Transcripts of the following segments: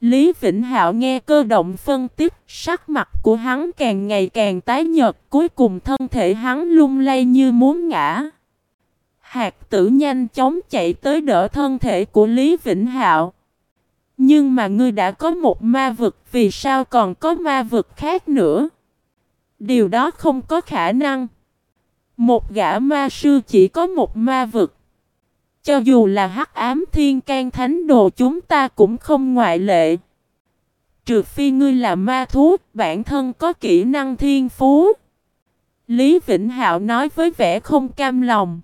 Lý Vĩnh Hạo nghe cơ động phân tích, sắc mặt của hắn càng ngày càng tái nhợt, cuối cùng thân thể hắn lung lay như muốn ngã. Hạt tử nhanh chóng chạy tới đỡ thân thể của Lý Vĩnh Hạo. Nhưng mà ngươi đã có một ma vực, vì sao còn có ma vực khác nữa? Điều đó không có khả năng. Một gã ma sư chỉ có một ma vực. Cho dù là hắc ám thiên can thánh đồ chúng ta cũng không ngoại lệ. Trừ phi ngươi là ma thú, bản thân có kỹ năng thiên phú. Lý Vĩnh Hạo nói với vẻ không cam lòng.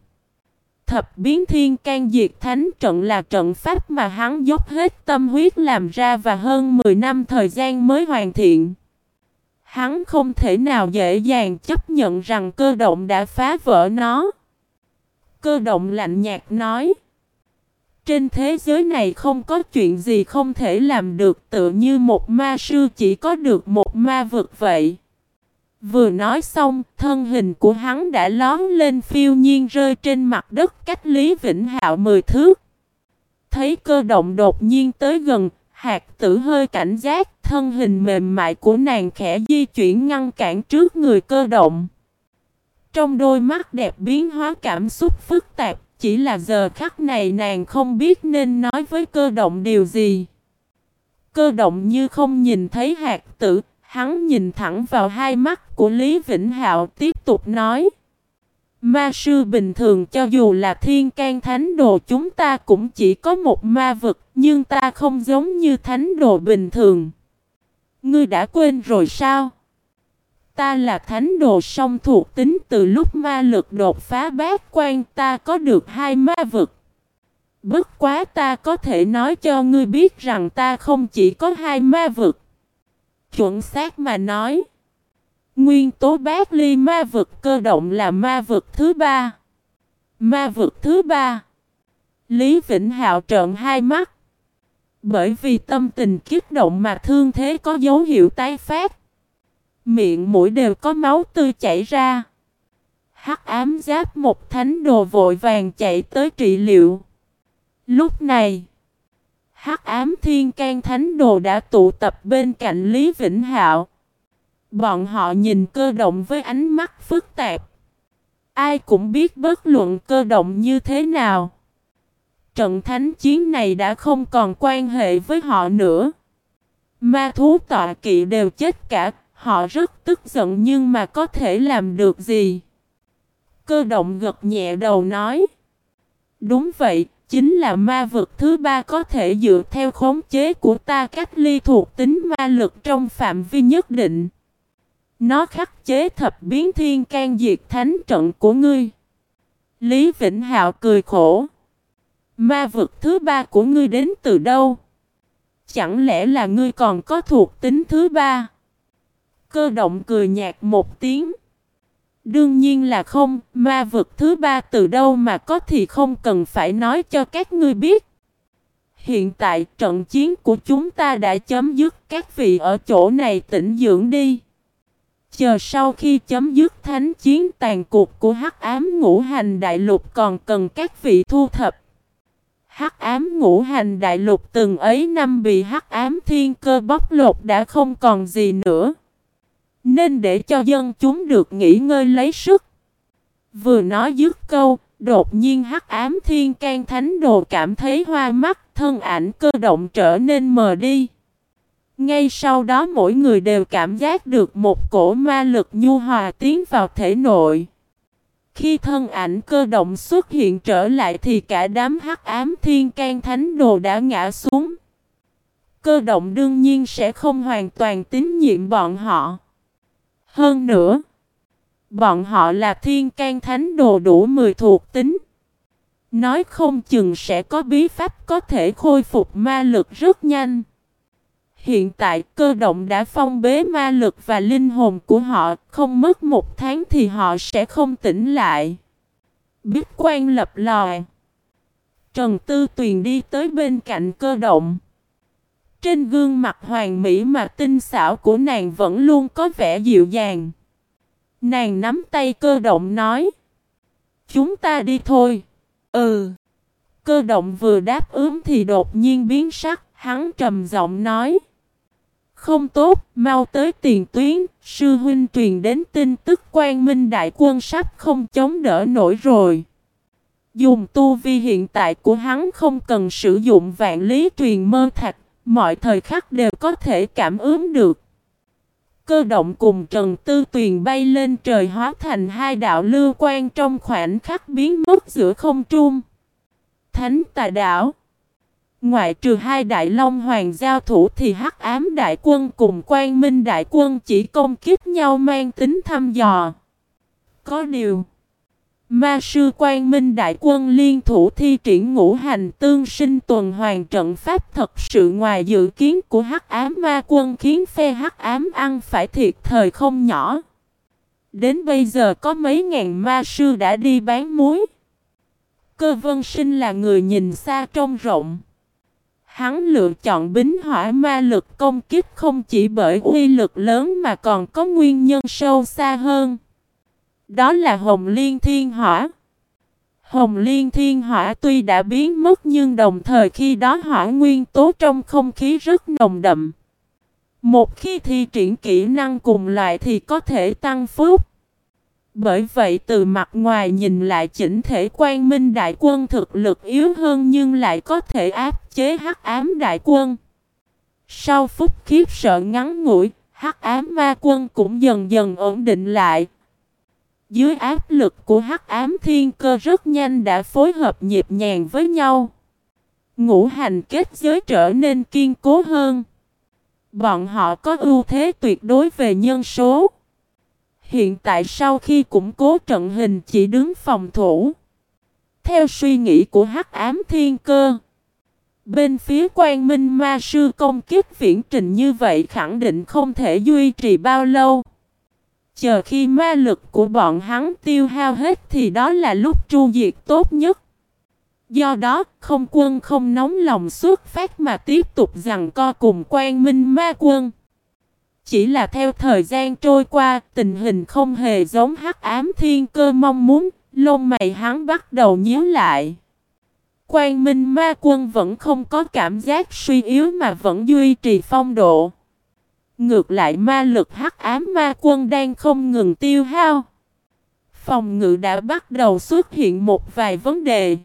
Thập biến thiên can diệt thánh trận là trận pháp mà hắn dốc hết tâm huyết làm ra và hơn 10 năm thời gian mới hoàn thiện. Hắn không thể nào dễ dàng chấp nhận rằng cơ động đã phá vỡ nó. Cơ động lạnh nhạt nói. Trên thế giới này không có chuyện gì không thể làm được tự như một ma sư chỉ có được một ma vực vậy. Vừa nói xong, thân hình của hắn đã lón lên phiêu nhiên rơi trên mặt đất cách Lý Vĩnh Hạo mười thước. Thấy cơ động đột nhiên tới gần, hạt tử hơi cảnh giác, thân hình mềm mại của nàng khẽ di chuyển ngăn cản trước người cơ động. Trong đôi mắt đẹp biến hóa cảm xúc phức tạp, chỉ là giờ khắc này nàng không biết nên nói với cơ động điều gì. Cơ động như không nhìn thấy hạt tử, hắn nhìn thẳng vào hai mắt của Lý Vĩnh Hạo tiếp tục nói. Ma sư bình thường cho dù là thiên can thánh đồ chúng ta cũng chỉ có một ma vực, nhưng ta không giống như thánh đồ bình thường. Ngươi đã quên rồi sao? Ta là thánh đồ song thuộc tính từ lúc ma lực đột phá bát quan ta có được hai ma vực. Bất quá ta có thể nói cho ngươi biết rằng ta không chỉ có hai ma vực. Chuẩn xác mà nói. Nguyên tố bát ly ma vực cơ động là ma vực thứ ba. Ma vực thứ ba. Lý Vĩnh Hạo trợn hai mắt. Bởi vì tâm tình kích động mà thương thế có dấu hiệu tái phát. Miệng mũi đều có máu tươi chảy ra. Hắc ám giáp một thánh đồ vội vàng chạy tới trị liệu. Lúc này, Hắc ám thiên can thánh đồ đã tụ tập bên cạnh Lý Vĩnh Hạo. Bọn họ nhìn cơ động với ánh mắt phức tạp. Ai cũng biết bất luận cơ động như thế nào. Trận thánh chiến này đã không còn quan hệ với họ nữa. Ma thú tọa kỵ đều chết cả, họ rất tức giận nhưng mà có thể làm được gì? Cơ động gật nhẹ đầu nói. Đúng vậy, chính là ma vực thứ ba có thể dựa theo khống chế của ta cách ly thuộc tính ma lực trong phạm vi nhất định. Nó khắc chế thập biến thiên can diệt thánh trận của ngươi. Lý Vĩnh Hạo cười khổ. Ma vực thứ ba của ngươi đến từ đâu? Chẳng lẽ là ngươi còn có thuộc tính thứ ba? Cơ động cười nhạt một tiếng. Đương nhiên là không, ma vực thứ ba từ đâu mà có thì không cần phải nói cho các ngươi biết. Hiện tại trận chiến của chúng ta đã chấm dứt các vị ở chỗ này tĩnh dưỡng đi. Chờ sau khi chấm dứt thánh chiến tàn cuộc của hắc ám ngũ hành đại lục còn cần các vị thu thập. Hắc ám ngũ hành đại lục từng ấy năm bị hắc ám thiên cơ bóc lột đã không còn gì nữa. Nên để cho dân chúng được nghỉ ngơi lấy sức. Vừa nói dứt câu, đột nhiên hắc ám thiên can thánh đồ cảm thấy hoa mắt, thân ảnh cơ động trở nên mờ đi. Ngay sau đó mỗi người đều cảm giác được một cổ ma lực nhu hòa tiến vào thể nội. Khi thân ảnh cơ động xuất hiện trở lại thì cả đám hắc ám thiên can thánh đồ đã ngã xuống. Cơ động đương nhiên sẽ không hoàn toàn tín nhiệm bọn họ. Hơn nữa, bọn họ là thiên can thánh đồ đủ 10 thuộc tính. Nói không chừng sẽ có bí pháp có thể khôi phục ma lực rất nhanh. Hiện tại cơ động đã phong bế ma lực và linh hồn của họ, không mất một tháng thì họ sẽ không tỉnh lại. Biết quan lập lòi. Trần Tư Tuyền đi tới bên cạnh cơ động. Trên gương mặt hoàng mỹ mà tinh xảo của nàng vẫn luôn có vẻ dịu dàng. Nàng nắm tay cơ động nói. Chúng ta đi thôi. Ừ. Cơ động vừa đáp ứng thì đột nhiên biến sắc. Hắn trầm giọng nói. Không tốt, mau tới tiền tuyến, sư huynh truyền đến tin tức quan minh đại quân sắp không chống đỡ nổi rồi. Dùng tu vi hiện tại của hắn không cần sử dụng vạn lý truyền mơ thạch, mọi thời khắc đều có thể cảm ứng được. Cơ động cùng Trần Tư Tuyền bay lên trời hóa thành hai đạo lưu quan trong khoảnh khắc biến mất giữa không trung. Thánh tà đảo Ngoại trừ hai đại long hoàng giao thủ thì hắc ám đại quân cùng quan minh đại quân chỉ công kích nhau mang tính thăm dò. Có điều Ma sư quan minh đại quân liên thủ thi triển ngũ hành tương sinh tuần hoàn trận pháp thật sự ngoài dự kiến của hắc ám ma quân khiến phe hắc ám ăn phải thiệt thời không nhỏ. Đến bây giờ có mấy ngàn ma sư đã đi bán muối. Cơ vân sinh là người nhìn xa trông rộng. Hắn lựa chọn bính hỏa ma lực công kích không chỉ bởi uy lực lớn mà còn có nguyên nhân sâu xa hơn. Đó là Hồng Liên Thiên Hỏa. Hồng Liên Thiên Hỏa tuy đã biến mất nhưng đồng thời khi đó hỏa nguyên tố trong không khí rất nồng đậm. Một khi thi triển kỹ năng cùng loại thì có thể tăng phúc. Bởi vậy từ mặt ngoài nhìn lại chỉnh thể quan minh đại quân thực lực yếu hơn nhưng lại có thể áp chế hắc ám đại quân. Sau phút khiếp sợ ngắn ngủi, hắc ám ma quân cũng dần dần ổn định lại. Dưới áp lực của hắc ám thiên cơ rất nhanh đã phối hợp nhịp nhàng với nhau. Ngũ hành kết giới trở nên kiên cố hơn. Bọn họ có ưu thế tuyệt đối về nhân số. Hiện tại sau khi củng cố trận hình chỉ đứng phòng thủ. Theo suy nghĩ của hắc ám thiên cơ. Bên phía quan minh ma sư công kiếp viễn trình như vậy khẳng định không thể duy trì bao lâu. Chờ khi ma lực của bọn hắn tiêu hao hết thì đó là lúc tru diệt tốt nhất. Do đó, không quân không nóng lòng xuất phát mà tiếp tục rằng co cùng quan minh ma quân. Chỉ là theo thời gian trôi qua, tình hình không hề giống hắc ám thiên cơ mong muốn, lông mày hắn bắt đầu nhíu lại. Quan minh ma quân vẫn không có cảm giác suy yếu mà vẫn duy trì phong độ. Ngược lại ma lực hắc ám ma quân đang không ngừng tiêu hao. Phòng ngự đã bắt đầu xuất hiện một vài vấn đề.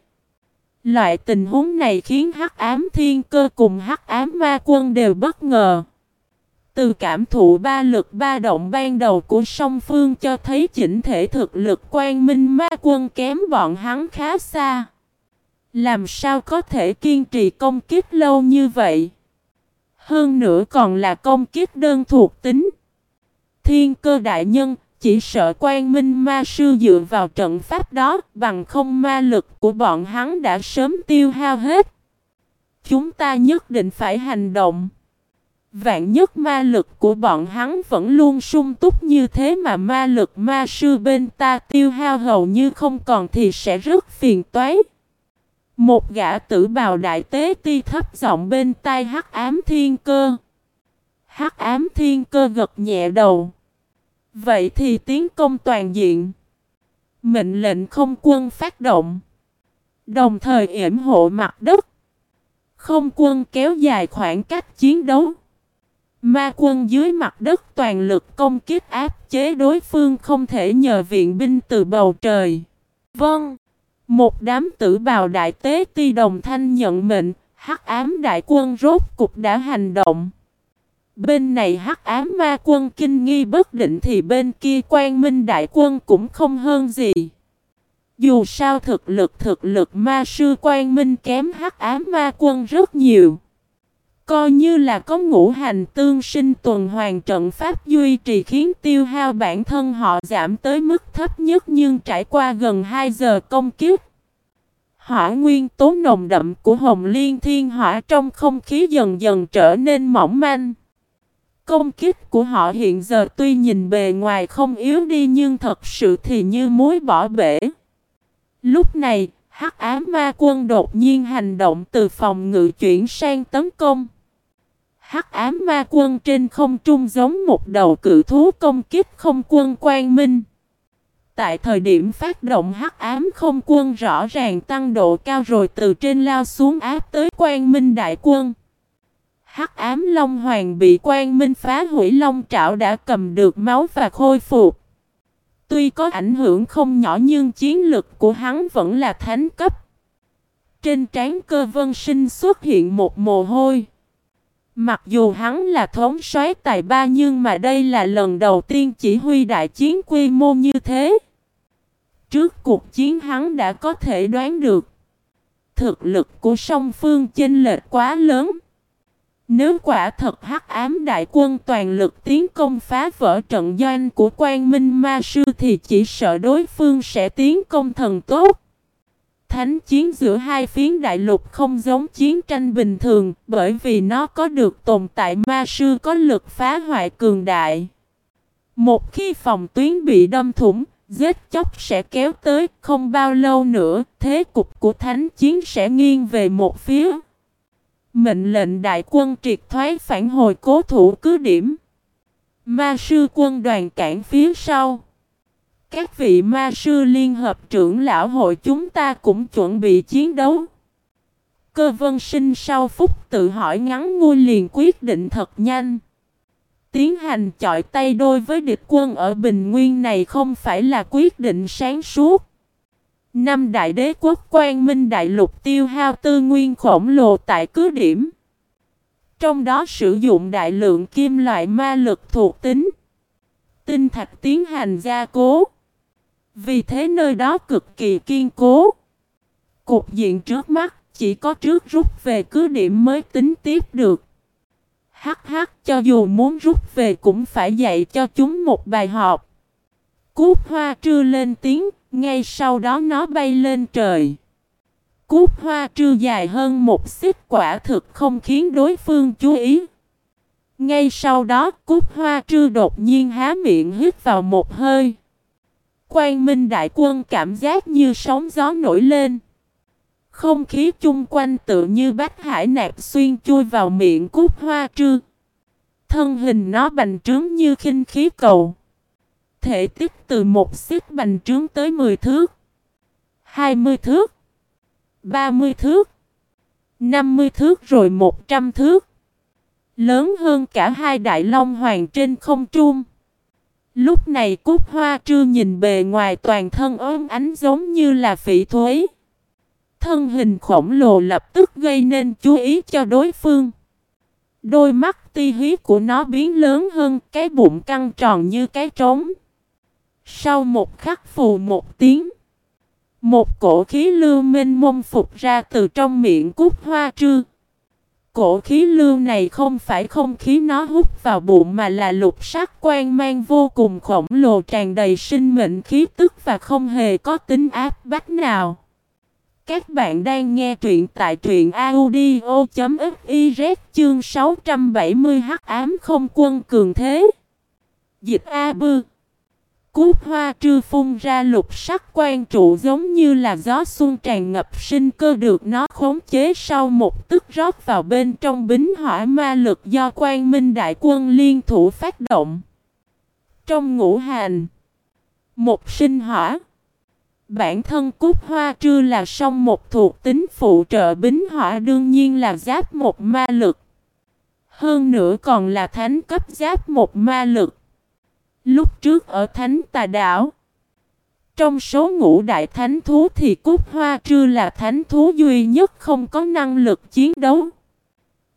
Loại tình huống này khiến hắc ám thiên cơ cùng hắc ám ma quân đều bất ngờ. Từ cảm thụ ba lực ba động ban đầu của song phương cho thấy chỉnh thể thực lực quan minh ma quân kém bọn hắn khá xa. Làm sao có thể kiên trì công kích lâu như vậy? Hơn nữa còn là công kiếp đơn thuộc tính. Thiên cơ đại nhân, chỉ sợ quan minh ma sư dựa vào trận pháp đó, bằng không ma lực của bọn hắn đã sớm tiêu hao hết. Chúng ta nhất định phải hành động. Vạn nhất ma lực của bọn hắn vẫn luôn sung túc như thế mà ma lực ma sư bên ta tiêu hao hầu như không còn thì sẽ rất phiền toái. Một gã tử bào đại tế ti thấp giọng bên tai hắc ám thiên cơ. Hắc ám thiên cơ gật nhẹ đầu. Vậy thì tiến công toàn diện. Mệnh lệnh không quân phát động. Đồng thời yểm hộ mặt đất. Không quân kéo dài khoảng cách chiến đấu. Ma quân dưới mặt đất toàn lực công kích áp chế đối phương không thể nhờ viện binh từ bầu trời. Vâng. Một đám tử bào đại tế ti đồng thanh nhận mệnh, hắc ám đại quân rốt cục đã hành động. Bên này hắc ám ma quân kinh nghi bất định thì bên kia quan minh đại quân cũng không hơn gì. Dù sao thực lực thực lực ma sư quan minh kém hắc ám ma quân rất nhiều. Coi như là có ngũ hành tương sinh tuần hoàn trận pháp duy trì khiến tiêu hao bản thân họ giảm tới mức thấp nhất nhưng trải qua gần 2 giờ công kiếp. Hỏa nguyên tố nồng đậm của hồng liên thiên hỏa trong không khí dần dần trở nên mỏng manh. Công kích của họ hiện giờ tuy nhìn bề ngoài không yếu đi nhưng thật sự thì như muối bỏ bể. Lúc này, hắc ám ma quân đột nhiên hành động từ phòng ngự chuyển sang tấn công. Hắc ám ma quân trên không trung giống một đầu cự thú công kích không quân quang minh. Tại thời điểm phát động hắc ám không quân rõ ràng tăng độ cao rồi từ trên lao xuống áp tới quan minh đại quân. Hắc ám Long Hoàng bị quan minh phá hủy, Long Trảo đã cầm được máu và khôi phục. Tuy có ảnh hưởng không nhỏ nhưng chiến lực của hắn vẫn là thánh cấp. Trên trán cơ vân sinh xuất hiện một mồ hôi. Mặc dù hắn là thống soái tài ba nhưng mà đây là lần đầu tiên chỉ huy đại chiến quy mô như thế. Trước cuộc chiến hắn đã có thể đoán được. Thực lực của song phương chênh lệch quá lớn. Nếu quả thật hắc ám đại quân toàn lực tiến công phá vỡ trận doanh của quan minh ma sư thì chỉ sợ đối phương sẽ tiến công thần tốt. Thánh chiến giữa hai phiến đại lục không giống chiến tranh bình thường bởi vì nó có được tồn tại ma sư có lực phá hoại cường đại. Một khi phòng tuyến bị đâm thủng, giết chóc sẽ kéo tới không bao lâu nữa, thế cục của thánh chiến sẽ nghiêng về một phía. Mệnh lệnh đại quân triệt thoái phản hồi cố thủ cứ điểm. Ma sư quân đoàn cản phía sau. Các vị ma sư liên hợp trưởng lão hội chúng ta cũng chuẩn bị chiến đấu. Cơ vân sinh sau phút tự hỏi ngắn ngôi liền quyết định thật nhanh. Tiến hành chọi tay đôi với địch quân ở Bình Nguyên này không phải là quyết định sáng suốt. Năm đại đế quốc quan minh đại lục tiêu hao tư nguyên khổng lồ tại cứ điểm. Trong đó sử dụng đại lượng kim loại ma lực thuộc tính. Tinh thạch tiến hành gia cố. Vì thế nơi đó cực kỳ kiên cố. Cục diện trước mắt chỉ có trước rút về cứ điểm mới tính tiếp được. Hắc hắc cho dù muốn rút về cũng phải dạy cho chúng một bài học. Cút hoa trư lên tiếng, ngay sau đó nó bay lên trời. Cút hoa trư dài hơn một xích quả thực không khiến đối phương chú ý. Ngay sau đó cút hoa trư đột nhiên há miệng hít vào một hơi. Quang minh đại quân cảm giác như sóng gió nổi lên. Không khí chung quanh tự như bách hải nạp xuyên chui vào miệng cút hoa trư. Thân hình nó bành trướng như khinh khí cầu. Thể tích từ một xích bành trướng tới 10 thước. 20 thước. 30 thước. 50 thước rồi 100 thước. Lớn hơn cả hai đại long hoàng trên không trung. Lúc này cúc hoa trư nhìn bề ngoài toàn thân ôm ánh giống như là phỉ thuế. Thân hình khổng lồ lập tức gây nên chú ý cho đối phương. Đôi mắt ti hí của nó biến lớn hơn, cái bụng căng tròn như cái trống. Sau một khắc phù một tiếng. Một cổ khí lưu minh mông phục ra từ trong miệng cúc hoa trư. Cổ khí lưu này không phải không khí nó hút vào bụng mà là lục sắc quan mang vô cùng khổng lồ tràn đầy sinh mệnh khí tức và không hề có tính áp bách nào. Các bạn đang nghe truyện tại truyện audio.fiz chương 670 hắc ám không quân cường thế. Dịch A Bư Cút hoa trư phun ra lục sắc quan trụ giống như là gió xuân tràn ngập sinh cơ được nó khống chế sau một tức rót vào bên trong bính hỏa ma lực do quan minh đại quân liên thủ phát động. Trong ngũ hành, một sinh hỏa, bản thân cút hoa trư là song một thuộc tính phụ trợ bính hỏa đương nhiên là giáp một ma lực. Hơn nữa còn là thánh cấp giáp một ma lực. Lúc trước ở Thánh Tà Đảo, trong số ngũ đại thánh thú thì Cúc Hoa Trư là thánh thú duy nhất không có năng lực chiến đấu.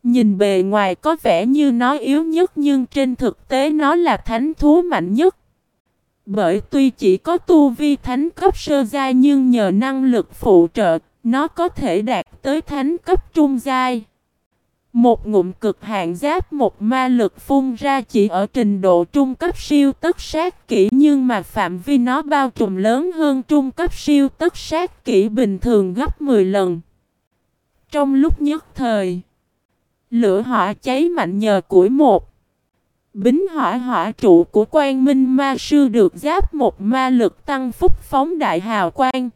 Nhìn bề ngoài có vẻ như nó yếu nhất nhưng trên thực tế nó là thánh thú mạnh nhất. Bởi tuy chỉ có tu vi thánh cấp sơ giai nhưng nhờ năng lực phụ trợ, nó có thể đạt tới thánh cấp trung giai. Một ngụm cực hạn giáp một ma lực phun ra chỉ ở trình độ trung cấp siêu tất sát kỹ nhưng mà phạm vi nó bao trùm lớn hơn trung cấp siêu tất sát kỹ bình thường gấp 10 lần. Trong lúc nhất thời, lửa hỏa cháy mạnh nhờ củi một. Bính hỏa hỏa trụ của quan minh ma sư được giáp một ma lực tăng phúc phóng đại hào quang.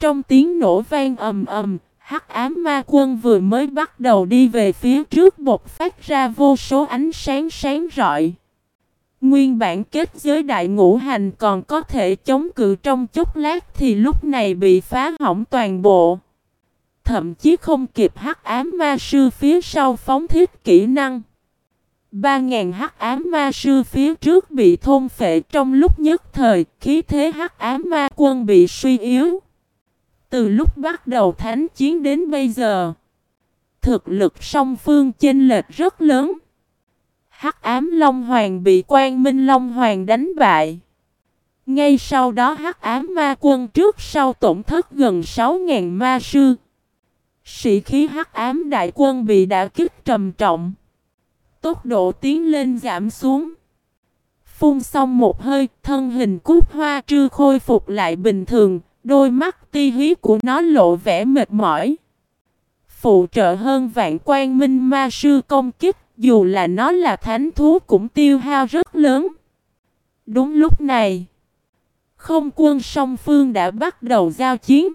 Trong tiếng nổ vang ầm ầm, Hắc ám ma quân vừa mới bắt đầu đi về phía trước bột phát ra vô số ánh sáng sáng rọi. Nguyên bản kết giới đại ngũ hành còn có thể chống cự trong chốc lát thì lúc này bị phá hỏng toàn bộ. thậm chí không kịp hắc ám ma sư phía sau phóng thiết kỹ năng. Ba ngàn hắc ám ma sư phía trước bị thôn phệ trong lúc nhất thời, khí thế hắc ám ma quân bị suy yếu. Từ lúc bắt đầu thánh chiến đến bây giờ, thực lực song phương chênh lệch rất lớn. Hắc ám Long Hoàng bị Quang Minh Long Hoàng đánh bại. Ngay sau đó hắc ám ma quân trước sau tổn thất gần 6000 ma sư. Sĩ khí hắc ám đại quân bị đả kích trầm trọng. Tốc độ tiến lên giảm xuống. Phun xong một hơi, thân hình cút hoa trư khôi phục lại bình thường, đôi mắt ti hí của nó lộ vẻ mệt mỏi. Phụ trợ hơn vạn quan minh ma sư công kích, dù là nó là thánh thú cũng tiêu hao rất lớn. Đúng lúc này, không quân song phương đã bắt đầu giao chiến.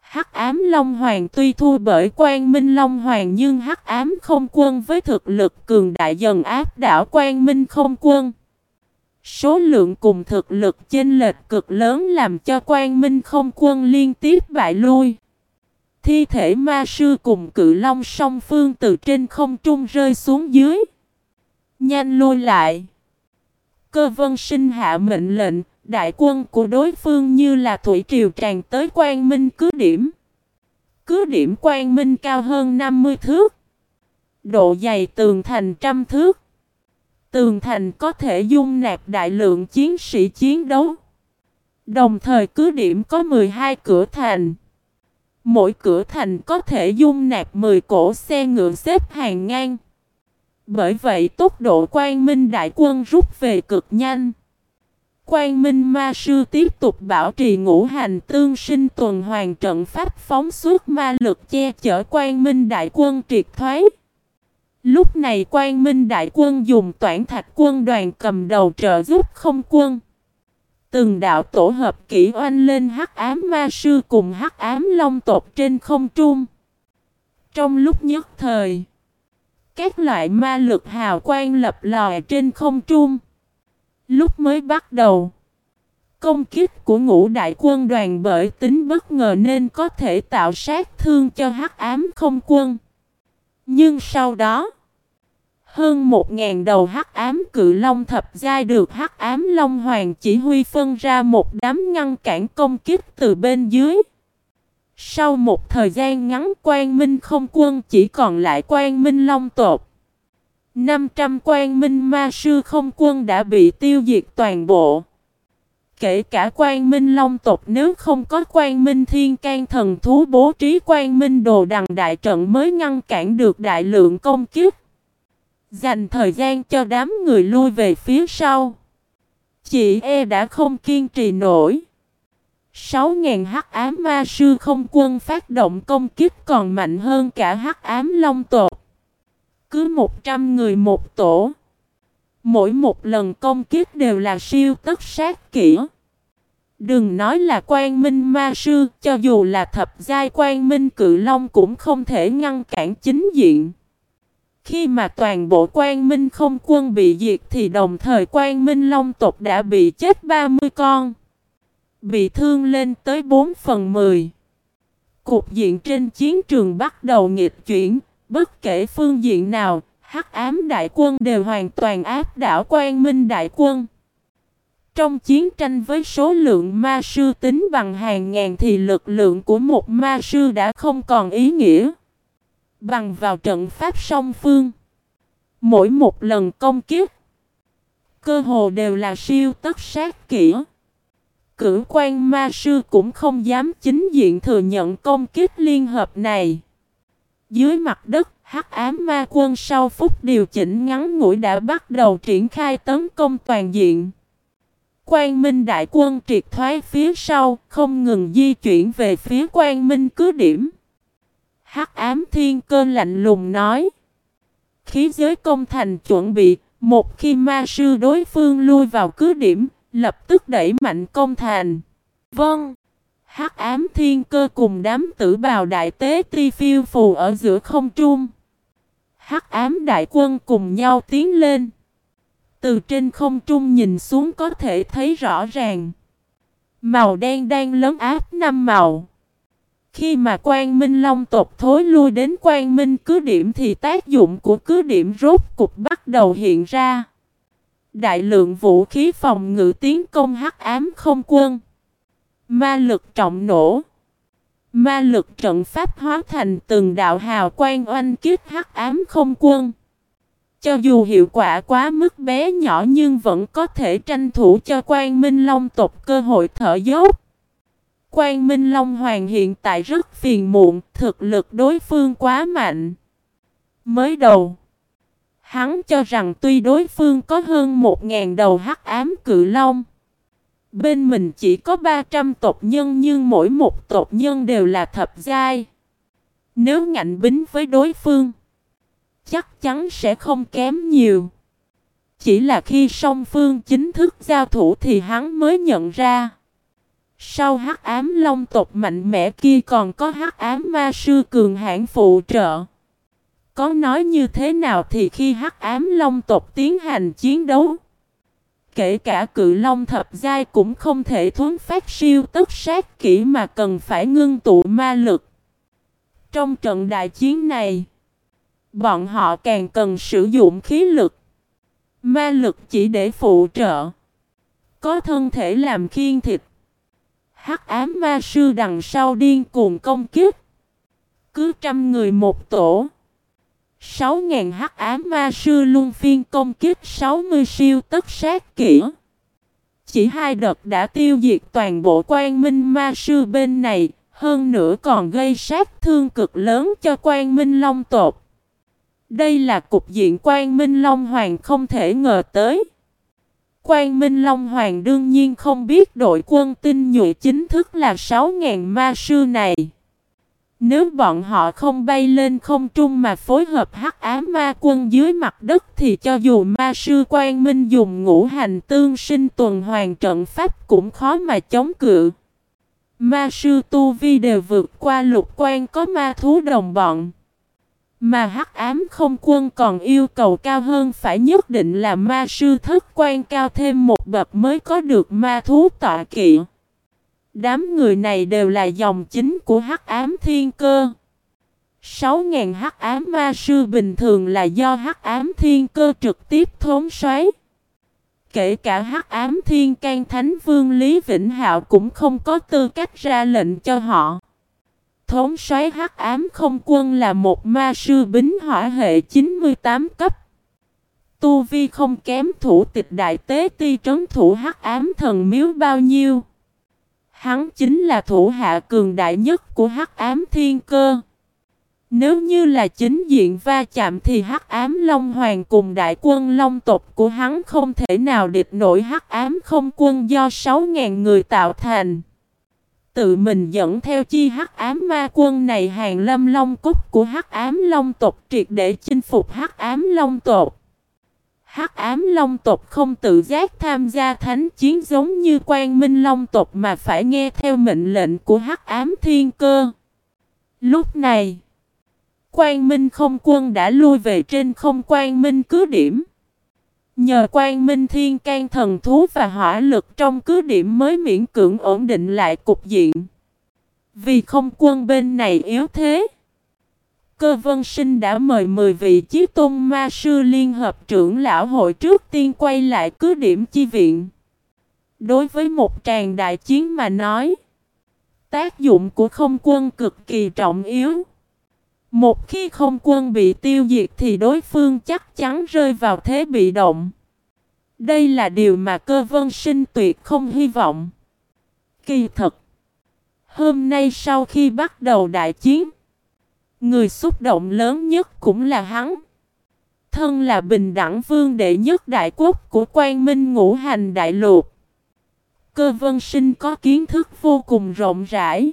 Hắc ám Long Hoàng tuy thua bởi Quan Minh Long Hoàng nhưng Hắc ám không quân với thực lực cường đại dần áp đảo Quan Minh không quân. Số lượng cùng thực lực chênh lệch cực lớn làm cho Quan Minh không quân liên tiếp bại lui. Thi thể ma sư cùng cự long song phương từ trên không trung rơi xuống dưới. Nhanh lui lại. Cơ vân sinh hạ mệnh lệnh, đại quân của đối phương như là thủy triều tràn tới quan minh cứ điểm. Cứ điểm quan minh cao hơn 50 thước. Độ dày tường thành trăm thước. Tường thành có thể dung nạp đại lượng chiến sĩ chiến đấu. Đồng thời cứ điểm có 12 cửa thành. Mỗi cửa thành có thể dung nạp 10 cổ xe ngựa xếp hàng ngang. Bởi vậy tốc độ quang minh đại quân rút về cực nhanh. Quang minh ma sư tiếp tục bảo trì ngũ hành tương sinh tuần hoàn trận pháp phóng suốt ma lực che chở quang minh đại quân triệt thoái. Lúc này quang minh đại quân dùng toản thạch quân đoàn cầm đầu trợ giúp không quân. Từng đạo tổ hợp kỹ oanh lên hắc ám ma sư cùng hắc ám long tộc trên không trung. Trong lúc nhất thời, các loại ma lực hào quang lập lòi trên không trung. Lúc mới bắt đầu, công kích của ngũ đại quân đoàn bởi tính bất ngờ nên có thể tạo sát thương cho hắc ám không quân. Nhưng sau đó, hơn một ngàn đầu hắc ám cự long thập giai được hắc ám long hoàng chỉ huy phân ra một đám ngăn cản công kích từ bên dưới. Sau một thời gian ngắn quan minh không quân chỉ còn lại quan minh long tột. 500 quan minh ma sư không quân đã bị tiêu diệt toàn bộ. Kể cả quan minh long tộc nếu không có quan minh thiên can thần thú bố trí quan minh đồ đằng đại trận mới ngăn cản được đại lượng công kiếp. Dành thời gian cho đám người lui về phía sau. Chị E đã không kiên trì nổi. 6.000 hắc ám ma sư không quân phát động công kích còn mạnh hơn cả hắc ám long tộc. Cứ 100 người một tổ. Mỗi một lần công kích đều là siêu tất sát kỹ. Đừng nói là quan minh ma sư, cho dù là thập giai quan minh cự long cũng không thể ngăn cản chính diện. Khi mà toàn bộ quan minh không quân bị diệt thì đồng thời quan minh long tộc đã bị chết 30 con. Bị thương lên tới 4 phần 10. Cục diện trên chiến trường bắt đầu nghịch chuyển, bất kể phương diện nào, hắc ám đại quân đều hoàn toàn áp đảo quan minh đại quân. Trong chiến tranh với số lượng ma sư tính bằng hàng ngàn thì lực lượng của một ma sư đã không còn ý nghĩa. Bằng vào trận pháp song phương. Mỗi một lần công kiếp. Cơ hồ đều là siêu tất sát kỹ. Cử quan ma sư cũng không dám chính diện thừa nhận công kích liên hợp này. Dưới mặt đất, hắc ám ma quân sau phút điều chỉnh ngắn ngủi đã bắt đầu triển khai tấn công toàn diện. Quang Minh đại quân triệt thoái phía sau, không ngừng di chuyển về phía Quang Minh cứ điểm. Hắc ám thiên cơ lạnh lùng nói. Khí giới công thành chuẩn bị, một khi ma sư đối phương lui vào cứ điểm, lập tức đẩy mạnh công thành. Vâng. Hắc ám thiên cơ cùng đám tử bào đại tế ti phiêu phù ở giữa không trung. Hắc ám đại quân cùng nhau tiến lên. Từ trên không trung nhìn xuống có thể thấy rõ ràng. Màu đen đang lớn áp năm màu. Khi mà quan minh long tộc thối lui đến quan minh cứ điểm thì tác dụng của cứ điểm rốt cục bắt đầu hiện ra. Đại lượng vũ khí phòng ngự tiến công hắc ám không quân. Ma lực trọng nổ. Ma lực trận pháp hóa thành từng đạo hào quang oanh kích hắc ám không quân. Cho dù hiệu quả quá mức bé nhỏ nhưng vẫn có thể tranh thủ cho quan minh long tộc cơ hội thở dốc. Quan Minh Long Hoàng hiện tại rất phiền muộn, thực lực đối phương quá mạnh. Mới đầu, hắn cho rằng tuy đối phương có hơn 1.000 đầu hắc ám cự long, bên mình chỉ có 300 tộc nhân nhưng mỗi một tộc nhân đều là thập giai. Nếu ngạnh bính với đối phương, chắc chắn sẽ không kém nhiều. Chỉ là khi song phương chính thức giao thủ thì hắn mới nhận ra. Sau hắc ám long tộc mạnh mẽ kia còn có hắc ám ma sư cường hãn phụ trợ. Có nói như thế nào thì khi hắc ám long tộc tiến hành chiến đấu, kể cả cự long thập giai cũng không thể thuấn phát siêu tất sát kỹ mà cần phải ngưng tụ ma lực. Trong trận đại chiến này, bọn họ càng cần sử dụng khí lực. Ma lực chỉ để phụ trợ. Có thân thể làm khiên thịt. Hắc ám ma sư đằng sau điên cuồng công kiếp. Cứ trăm người một tổ. 6.000 hắc ám ma sư luân phiên công kích 60 siêu tất sát kỹ. Chỉ hai đợt đã tiêu diệt toàn bộ quan minh ma sư bên này, hơn nữa còn gây sát thương cực lớn cho quan minh long tột. Đây là cục diện quan minh long hoàng không thể ngờ tới. Quan Minh Long Hoàng đương nhiên không biết đội quân tinh nhuệ chính thức là 6.000 ma sư này. Nếu bọn họ không bay lên không trung mà phối hợp hắc ám ma quân dưới mặt đất thì cho dù ma sư Quan Minh dùng ngũ hành tương sinh tuần hoàn trận pháp cũng khó mà chống cự. Ma sư Tu Vi đều vượt qua lục quan có ma thú đồng bọn. Mà hắc ám không quân còn yêu cầu cao hơn phải nhất định là ma sư thất quan cao thêm một bậc mới có được ma thú tọa kỵ. Đám người này đều là dòng chính của hắc ám thiên cơ. 6.000 hắc ám ma sư bình thường là do hắc ám thiên cơ trực tiếp thốn xoáy. Kể cả hắc ám thiên can thánh vương Lý Vĩnh Hạo cũng không có tư cách ra lệnh cho họ. Thống soái hắc ám không quân là một ma sư bính hỏa hệ 98 cấp. Tu vi không kém thủ tịch đại tế ti trấn thủ hắc ám thần miếu bao nhiêu. Hắn chính là thủ hạ cường đại nhất của hắc ám thiên cơ. Nếu như là chính diện va chạm thì hắc ám Long Hoàng cùng đại quân Long tộc của hắn không thể nào địch nổi hắc ám không quân do 6.000 người tạo thành. Tự mình dẫn theo chi hắc ám ma quân này hàng lâm long cốt của hắc ám long tộc triệt để chinh phục hắc ám long tộc. Hắc ám long tộc không tự giác tham gia thánh chiến giống như quan minh long tộc mà phải nghe theo mệnh lệnh của hắc ám thiên cơ. Lúc này, quan minh không quân đã lui về trên không quan minh cứ điểm. Nhờ quan minh thiên can thần thú và hỏa lực trong cứ điểm mới miễn cưỡng ổn định lại cục diện. Vì không quân bên này yếu thế. Cơ vân sinh đã mời 10 vị chí tôn ma sư liên hợp trưởng lão hội trước tiên quay lại cứ điểm chi viện. Đối với một tràng đại chiến mà nói, tác dụng của không quân cực kỳ trọng yếu. Một khi không quân bị tiêu diệt thì đối phương chắc chắn rơi vào thế bị động. Đây là điều mà cơ vân sinh tuyệt không hy vọng. Kỳ thật. Hôm nay sau khi bắt đầu đại chiến, người xúc động lớn nhất cũng là hắn. Thân là bình đẳng vương đệ nhất đại quốc của quan minh ngũ hành đại lục. Cơ vân sinh có kiến thức vô cùng rộng rãi.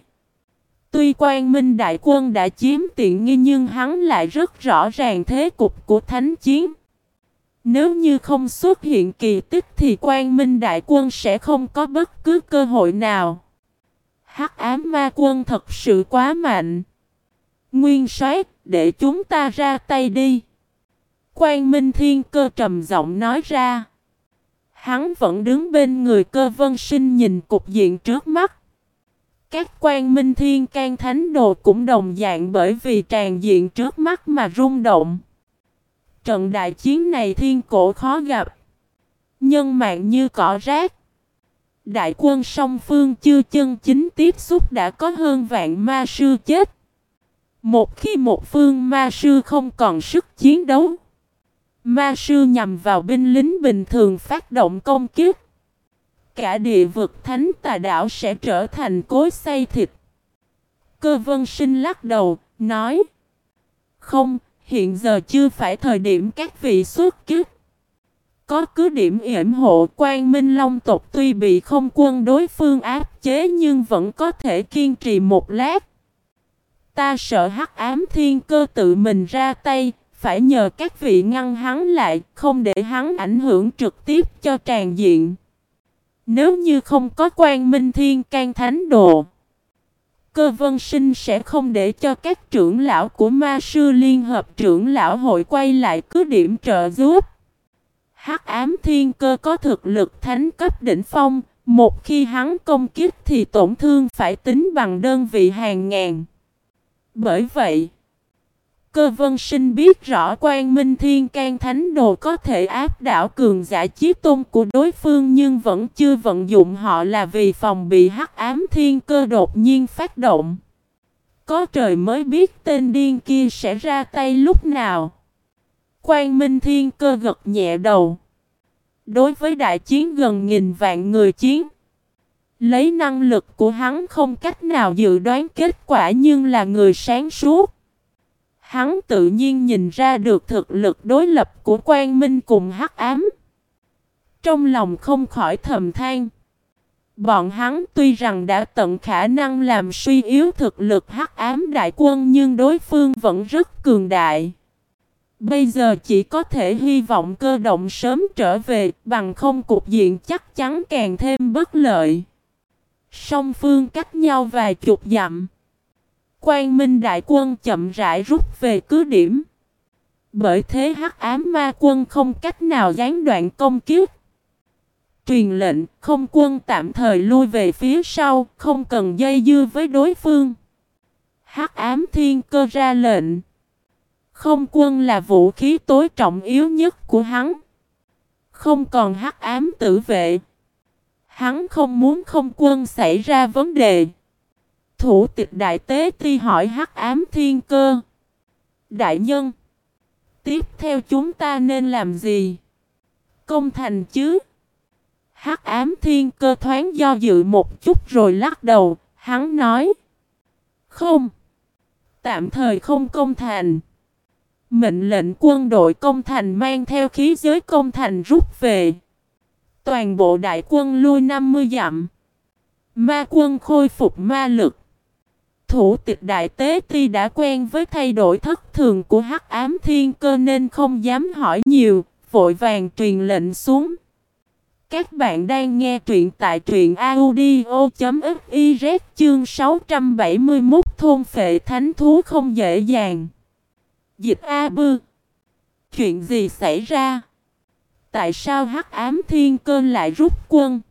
Tuy quan minh đại quân đã chiếm tiện nghi nhưng hắn lại rất rõ ràng thế cục của thánh chiến. Nếu như không xuất hiện kỳ tích thì quan minh đại quân sẽ không có bất cứ cơ hội nào. Hắc ám ma quân thật sự quá mạnh. Nguyên soái để chúng ta ra tay đi. Quan minh thiên cơ trầm giọng nói ra. Hắn vẫn đứng bên người cơ vân sinh nhìn cục diện trước mắt. Các quan minh thiên can thánh đồ cũng đồng dạng bởi vì tràn diện trước mắt mà rung động. Trận đại chiến này thiên cổ khó gặp. Nhân mạng như cỏ rác. Đại quân song phương chưa chân chính tiếp xúc đã có hơn vạn ma sư chết. Một khi một phương ma sư không còn sức chiến đấu. Ma sư nhằm vào binh lính bình thường phát động công kiếp. Cả địa vực thánh tà đảo sẽ trở thành cối xay thịt. Cơ vân sinh lắc đầu, nói. Không, hiện giờ chưa phải thời điểm các vị xuất kích. Có cứ điểm yểm hộ quan minh long tộc tuy bị không quân đối phương áp chế nhưng vẫn có thể kiên trì một lát. Ta sợ hắc ám thiên cơ tự mình ra tay, phải nhờ các vị ngăn hắn lại, không để hắn ảnh hưởng trực tiếp cho tràn diện. Nếu như không có quan minh thiên can thánh đồ, cơ vân sinh sẽ không để cho các trưởng lão của ma sư liên hợp trưởng lão hội quay lại cứ điểm trợ giúp. Hắc ám thiên cơ có thực lực thánh cấp đỉnh phong, một khi hắn công kích thì tổn thương phải tính bằng đơn vị hàng ngàn. Bởi vậy, cơ vân sinh biết rõ quan minh thiên can thánh đồ có thể áp đảo cường giả chí tôn của đối phương nhưng vẫn chưa vận dụng họ là vì phòng bị hắc ám thiên cơ đột nhiên phát động. Có trời mới biết tên điên kia sẽ ra tay lúc nào. Quan minh thiên cơ gật nhẹ đầu. Đối với đại chiến gần nghìn vạn người chiến. Lấy năng lực của hắn không cách nào dự đoán kết quả nhưng là người sáng suốt. Hắn tự nhiên nhìn ra được thực lực đối lập của quan minh cùng hắc ám. Trong lòng không khỏi thầm than. Bọn hắn tuy rằng đã tận khả năng làm suy yếu thực lực hắc ám đại quân nhưng đối phương vẫn rất cường đại. Bây giờ chỉ có thể hy vọng cơ động sớm trở về, bằng không cục diện chắc chắn càng thêm bất lợi. Song phương cách nhau vài chục dặm. Quang Minh đại quân chậm rãi rút về cứ điểm. Bởi thế hắc ám ma quân không cách nào gián đoạn công kiếp. Truyền lệnh không quân tạm thời lui về phía sau, không cần dây dưa với đối phương. hắc ám thiên cơ ra lệnh. Không quân là vũ khí tối trọng yếu nhất của hắn. Không còn hắc ám tử vệ. Hắn không muốn không quân xảy ra vấn đề. Thủ tịch đại tế ti hỏi hắc ám thiên cơ. Đại nhân. Tiếp theo chúng ta nên làm gì? Công thành chứ? Hắc ám thiên cơ thoáng do dự một chút rồi lắc đầu. Hắn nói. Không. Tạm thời không công thành. Mệnh lệnh quân đội công thành mang theo khí giới công thành rút về. Toàn bộ đại quân lui 50 dặm. Ma quân khôi phục ma lực. Thủ tịch đại tế ti đã quen với thay đổi thất thường của hắc ám thiên cơ nên không dám hỏi nhiều, vội vàng truyền lệnh xuống. Các bạn đang nghe truyện tại truyện audio.fiz chương 671 thôn phệ thánh thú không dễ dàng. Dịch A Bư Chuyện gì xảy ra? Tại sao hắc ám thiên cơ lại rút quân?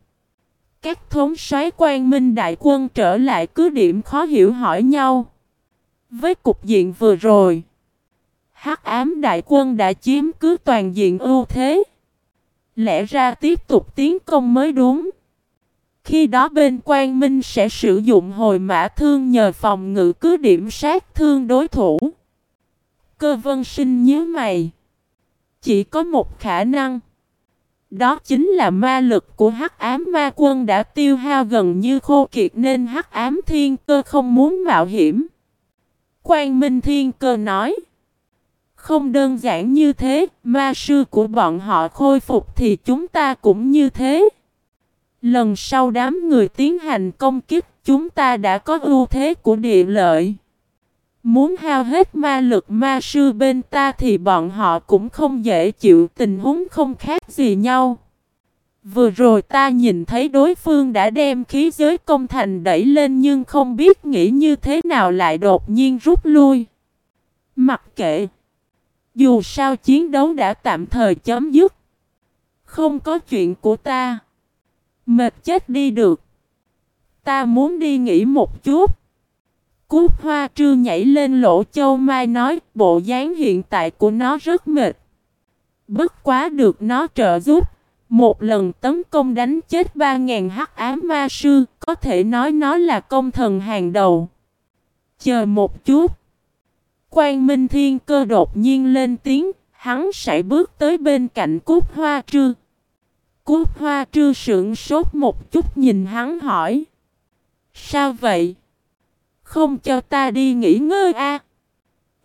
Các thống soái quan minh đại quân trở lại cứ điểm khó hiểu hỏi nhau. Với cục diện vừa rồi, hắc ám đại quân đã chiếm cứ toàn diện ưu thế. Lẽ ra tiếp tục tiến công mới đúng. Khi đó bên quan minh sẽ sử dụng hồi mã thương nhờ phòng ngự cứ điểm sát thương đối thủ. Cơ vân sinh nhớ mày. Chỉ có một khả năng. Đó chính là ma lực của hắc ám ma quân đã tiêu hao gần như khô kiệt nên hắc ám thiên cơ không muốn mạo hiểm. Quang Minh Thiên Cơ nói. Không đơn giản như thế, ma sư của bọn họ khôi phục thì chúng ta cũng như thế. Lần sau đám người tiến hành công kích, chúng ta đã có ưu thế của địa lợi. Muốn hao hết ma lực ma sư bên ta thì bọn họ cũng không dễ chịu, tình huống không khác gì nhau. Vừa rồi ta nhìn thấy đối phương đã đem khí giới công thành đẩy lên nhưng không biết nghĩ như thế nào lại đột nhiên rút lui. Mặc kệ. Dù sao chiến đấu đã tạm thời chấm dứt. Không có chuyện của ta. Mệt chết đi được. ta muốn đi nghỉ một chút. Cúc hoa trư nhảy lên lỗ châu mai nói bộ dáng hiện tại của nó rất mệt. Bất quá được nó trợ giúp. Một lần tấn công đánh chết 3.000 hắc ám ma sư, có thể nói nó là công thần hàng đầu. Chờ một chút. Quang Minh Thiên Cơ đột nhiên lên tiếng, hắn sải bước tới bên cạnh Cúc Hoa Trư. Cúc Hoa Trư sững sốt một chút nhìn hắn hỏi. Sao vậy? Không cho ta đi nghỉ ngơi à?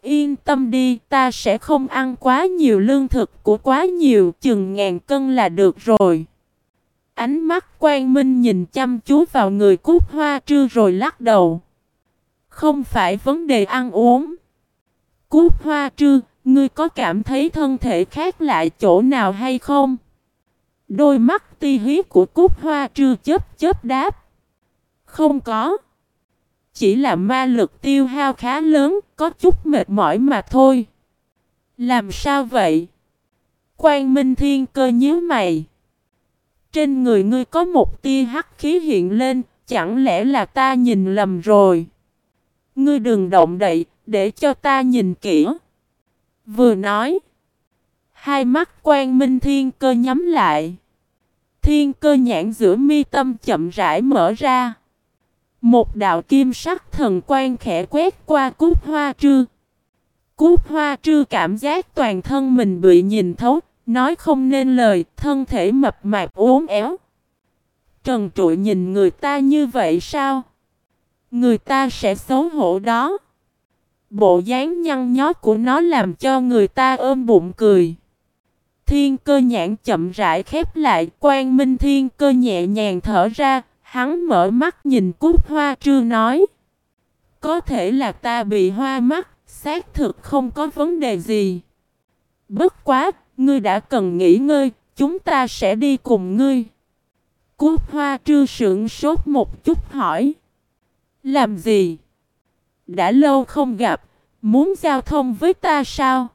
Yên tâm đi, ta sẽ không ăn quá nhiều lương thực của quá nhiều, chừng ngàn cân là được rồi. Ánh mắt quan minh nhìn chăm chú vào người cút hoa trư rồi lắc đầu. Không phải vấn đề ăn uống. Cút hoa trư, ngươi có cảm thấy thân thể khác lại chỗ nào hay không? Đôi mắt ti hí của cút hoa trư chớp chớp đáp. Không có. Chỉ là ma lực tiêu hao khá lớn, có chút mệt mỏi mà thôi. Làm sao vậy? Quang Minh Thiên cơ nhíu mày. Trên người ngươi có một tia hắc khí hiện lên, chẳng lẽ là ta nhìn lầm rồi? Ngươi đừng động đậy, để cho ta nhìn kỹ. Vừa nói, hai mắt Quang Minh Thiên cơ nhắm lại. Thiên cơ nhãn giữa mi tâm chậm rãi mở ra. Một đạo kim sắc thần quan khẽ quét qua cúc hoa trư. Cúc hoa trư cảm giác toàn thân mình bị nhìn thấu, nói không nên lời, thân thể mập mạp uốn éo. Trần trụi nhìn người ta như vậy sao? Người ta sẽ xấu hổ đó. Bộ dáng nhăn nhó của nó làm cho người ta ôm bụng cười. Thiên cơ nhãn chậm rãi khép lại, quan minh thiên cơ nhẹ nhàng thở ra, Hắn mở mắt nhìn cúc hoa trư nói. Có thể là ta bị hoa mắt, xác thực không có vấn đề gì. Bất quá, ngươi đã cần nghỉ ngơi, chúng ta sẽ đi cùng ngươi. Cúc hoa trư sượng sốt một chút hỏi. Làm gì? Đã lâu không gặp, muốn giao thông với ta sao?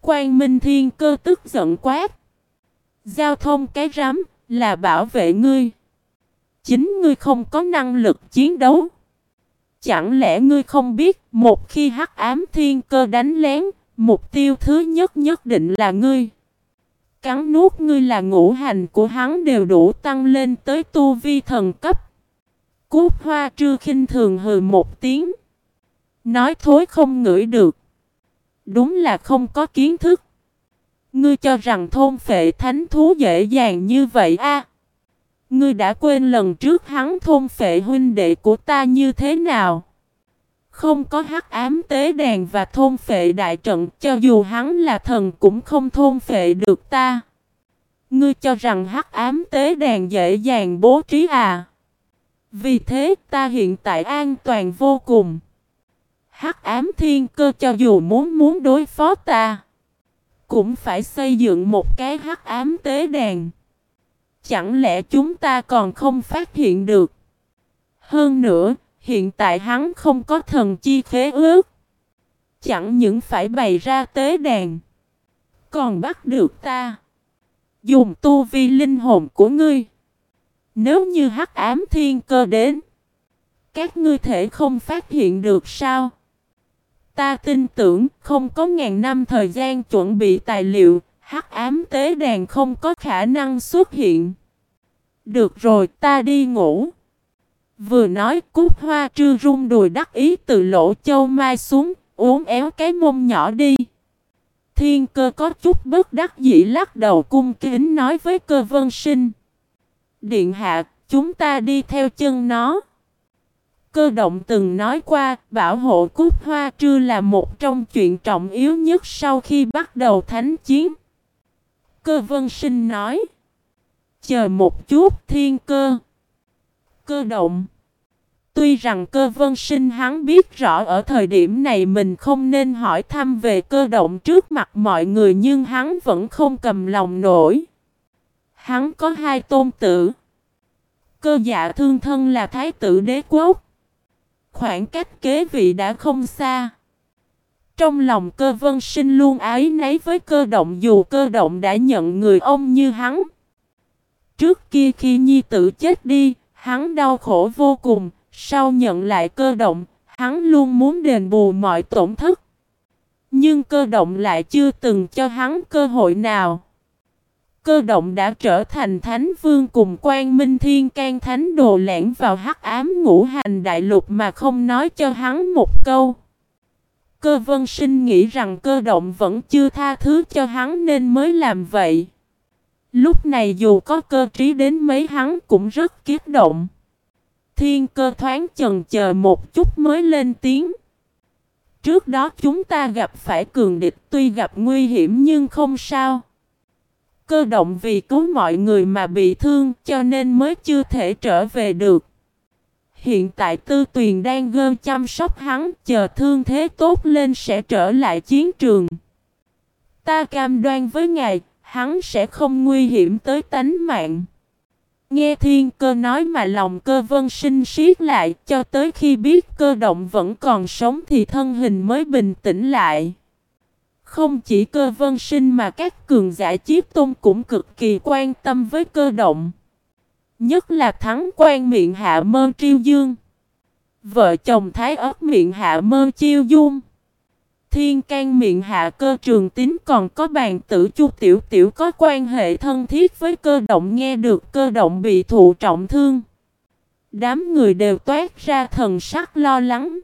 Quang Minh Thiên cơ tức giận quát. Giao thông cái rắm là bảo vệ ngươi. Chính ngươi không có năng lực chiến đấu. Chẳng lẽ ngươi không biết một khi hắc ám thiên cơ đánh lén, mục tiêu thứ nhất nhất định là ngươi. Cắn nuốt ngươi là ngũ hành của hắn đều đủ tăng lên tới tu vi thần cấp. Cút hoa trư khinh thường hừ một tiếng. Nói thối không ngửi được. Đúng là không có kiến thức. Ngươi cho rằng thôn phệ thánh thú dễ dàng như vậy a? À? Ngươi đã quên lần trước hắn thôn phệ huynh đệ của ta như thế nào? Không có hắc ám tế đàn và thôn phệ đại trận, cho dù hắn là thần cũng không thôn phệ được ta. Ngươi cho rằng hắc ám tế đàn dễ dàng bố trí à? Vì thế ta hiện tại an toàn vô cùng. Hắc ám thiên cơ cho dù muốn muốn đối phó ta, cũng phải xây dựng một cái hắc ám tế đàn. Chẳng lẽ chúng ta còn không phát hiện được? Hơn nữa, hiện tại hắn không có thần chi khế ước. Chẳng những phải bày ra tế đàn. Còn bắt được ta. Dùng tu vi linh hồn của ngươi. Nếu như hắc ám thiên cơ đến. Các ngươi thể không phát hiện được sao? Ta tin tưởng không có ngàn năm thời gian chuẩn bị tài liệu, hắc ám tế đàn không có khả năng xuất hiện. Được rồi ta đi ngủ. Vừa nói cúc hoa trư rung đùi đắc ý từ lỗ châu mai xuống, uốn éo cái mông nhỏ đi. Thiên cơ có chút bất đắc dĩ lắc đầu cung kính nói với cơ vân sinh. Điện hạ, chúng ta đi theo chân nó. Cơ động từng nói qua, bảo hộ cúc hoa trư là một trong chuyện trọng yếu nhất sau khi bắt đầu thánh chiến. Cơ vân sinh nói. Chờ một chút, thiên cơ. Cơ động. Tuy rằng cơ vân sinh hắn biết rõ ở thời điểm này mình không nên hỏi thăm về cơ động trước mặt mọi người, nhưng hắn vẫn không cầm lòng nổi. Hắn có hai tôn tử. Cơ dạ thương thân là thái tử đế quốc. Khoảng cách kế vị đã không xa. Trong lòng cơ vân sinh luôn ái nấy với cơ động dù cơ động đã nhận người ông như hắn. Trước kia khi nhi tử chết đi, Hắn đau khổ vô cùng, sau nhận lại cơ động, hắn luôn muốn đền bù mọi tổn thất. Nhưng cơ động lại chưa từng cho hắn cơ hội nào. Cơ động đã trở thành thánh vương cùng quan minh thiên can thánh đồ lẻn vào hắc ám ngũ hành đại lục mà không nói cho hắn một câu. Cơ vân sinh nghĩ rằng cơ động vẫn chưa tha thứ cho hắn nên mới làm vậy. Lúc này dù có cơ trí đến mấy hắn cũng rất kiết động. Thiên cơ thoáng chần chờ một chút mới lên tiếng. Trước đó chúng ta gặp phải cường địch tuy gặp nguy hiểm nhưng không sao. Cơ động vì cứu mọi người mà bị thương cho nên mới chưa thể trở về được. Hiện tại tư tuyền đang gơ chăm sóc hắn chờ thương thế tốt lên sẽ trở lại chiến trường. Ta cam đoan với ngài, hắn sẽ không nguy hiểm tới tánh mạng. Nghe thiên cơ nói mà lòng cơ vân sinh siết lại cho tới khi biết cơ động vẫn còn sống thì thân hình mới bình tĩnh lại. Không chỉ cơ vân sinh mà các cường giả chiếc tôn cũng cực kỳ quan tâm với cơ động. Nhất là thắng quan miệng hạ mơ triêu dương. Vợ chồng thái ớt miệng hạ mơ chiêu dung. Thiên can miệng hạ cơ trường tín còn có bàn tử chu tiểu tiểu có quan hệ thân thiết với cơ động nghe được cơ động bị thụ trọng thương. Đám người đều toát ra thần sắc lo lắng.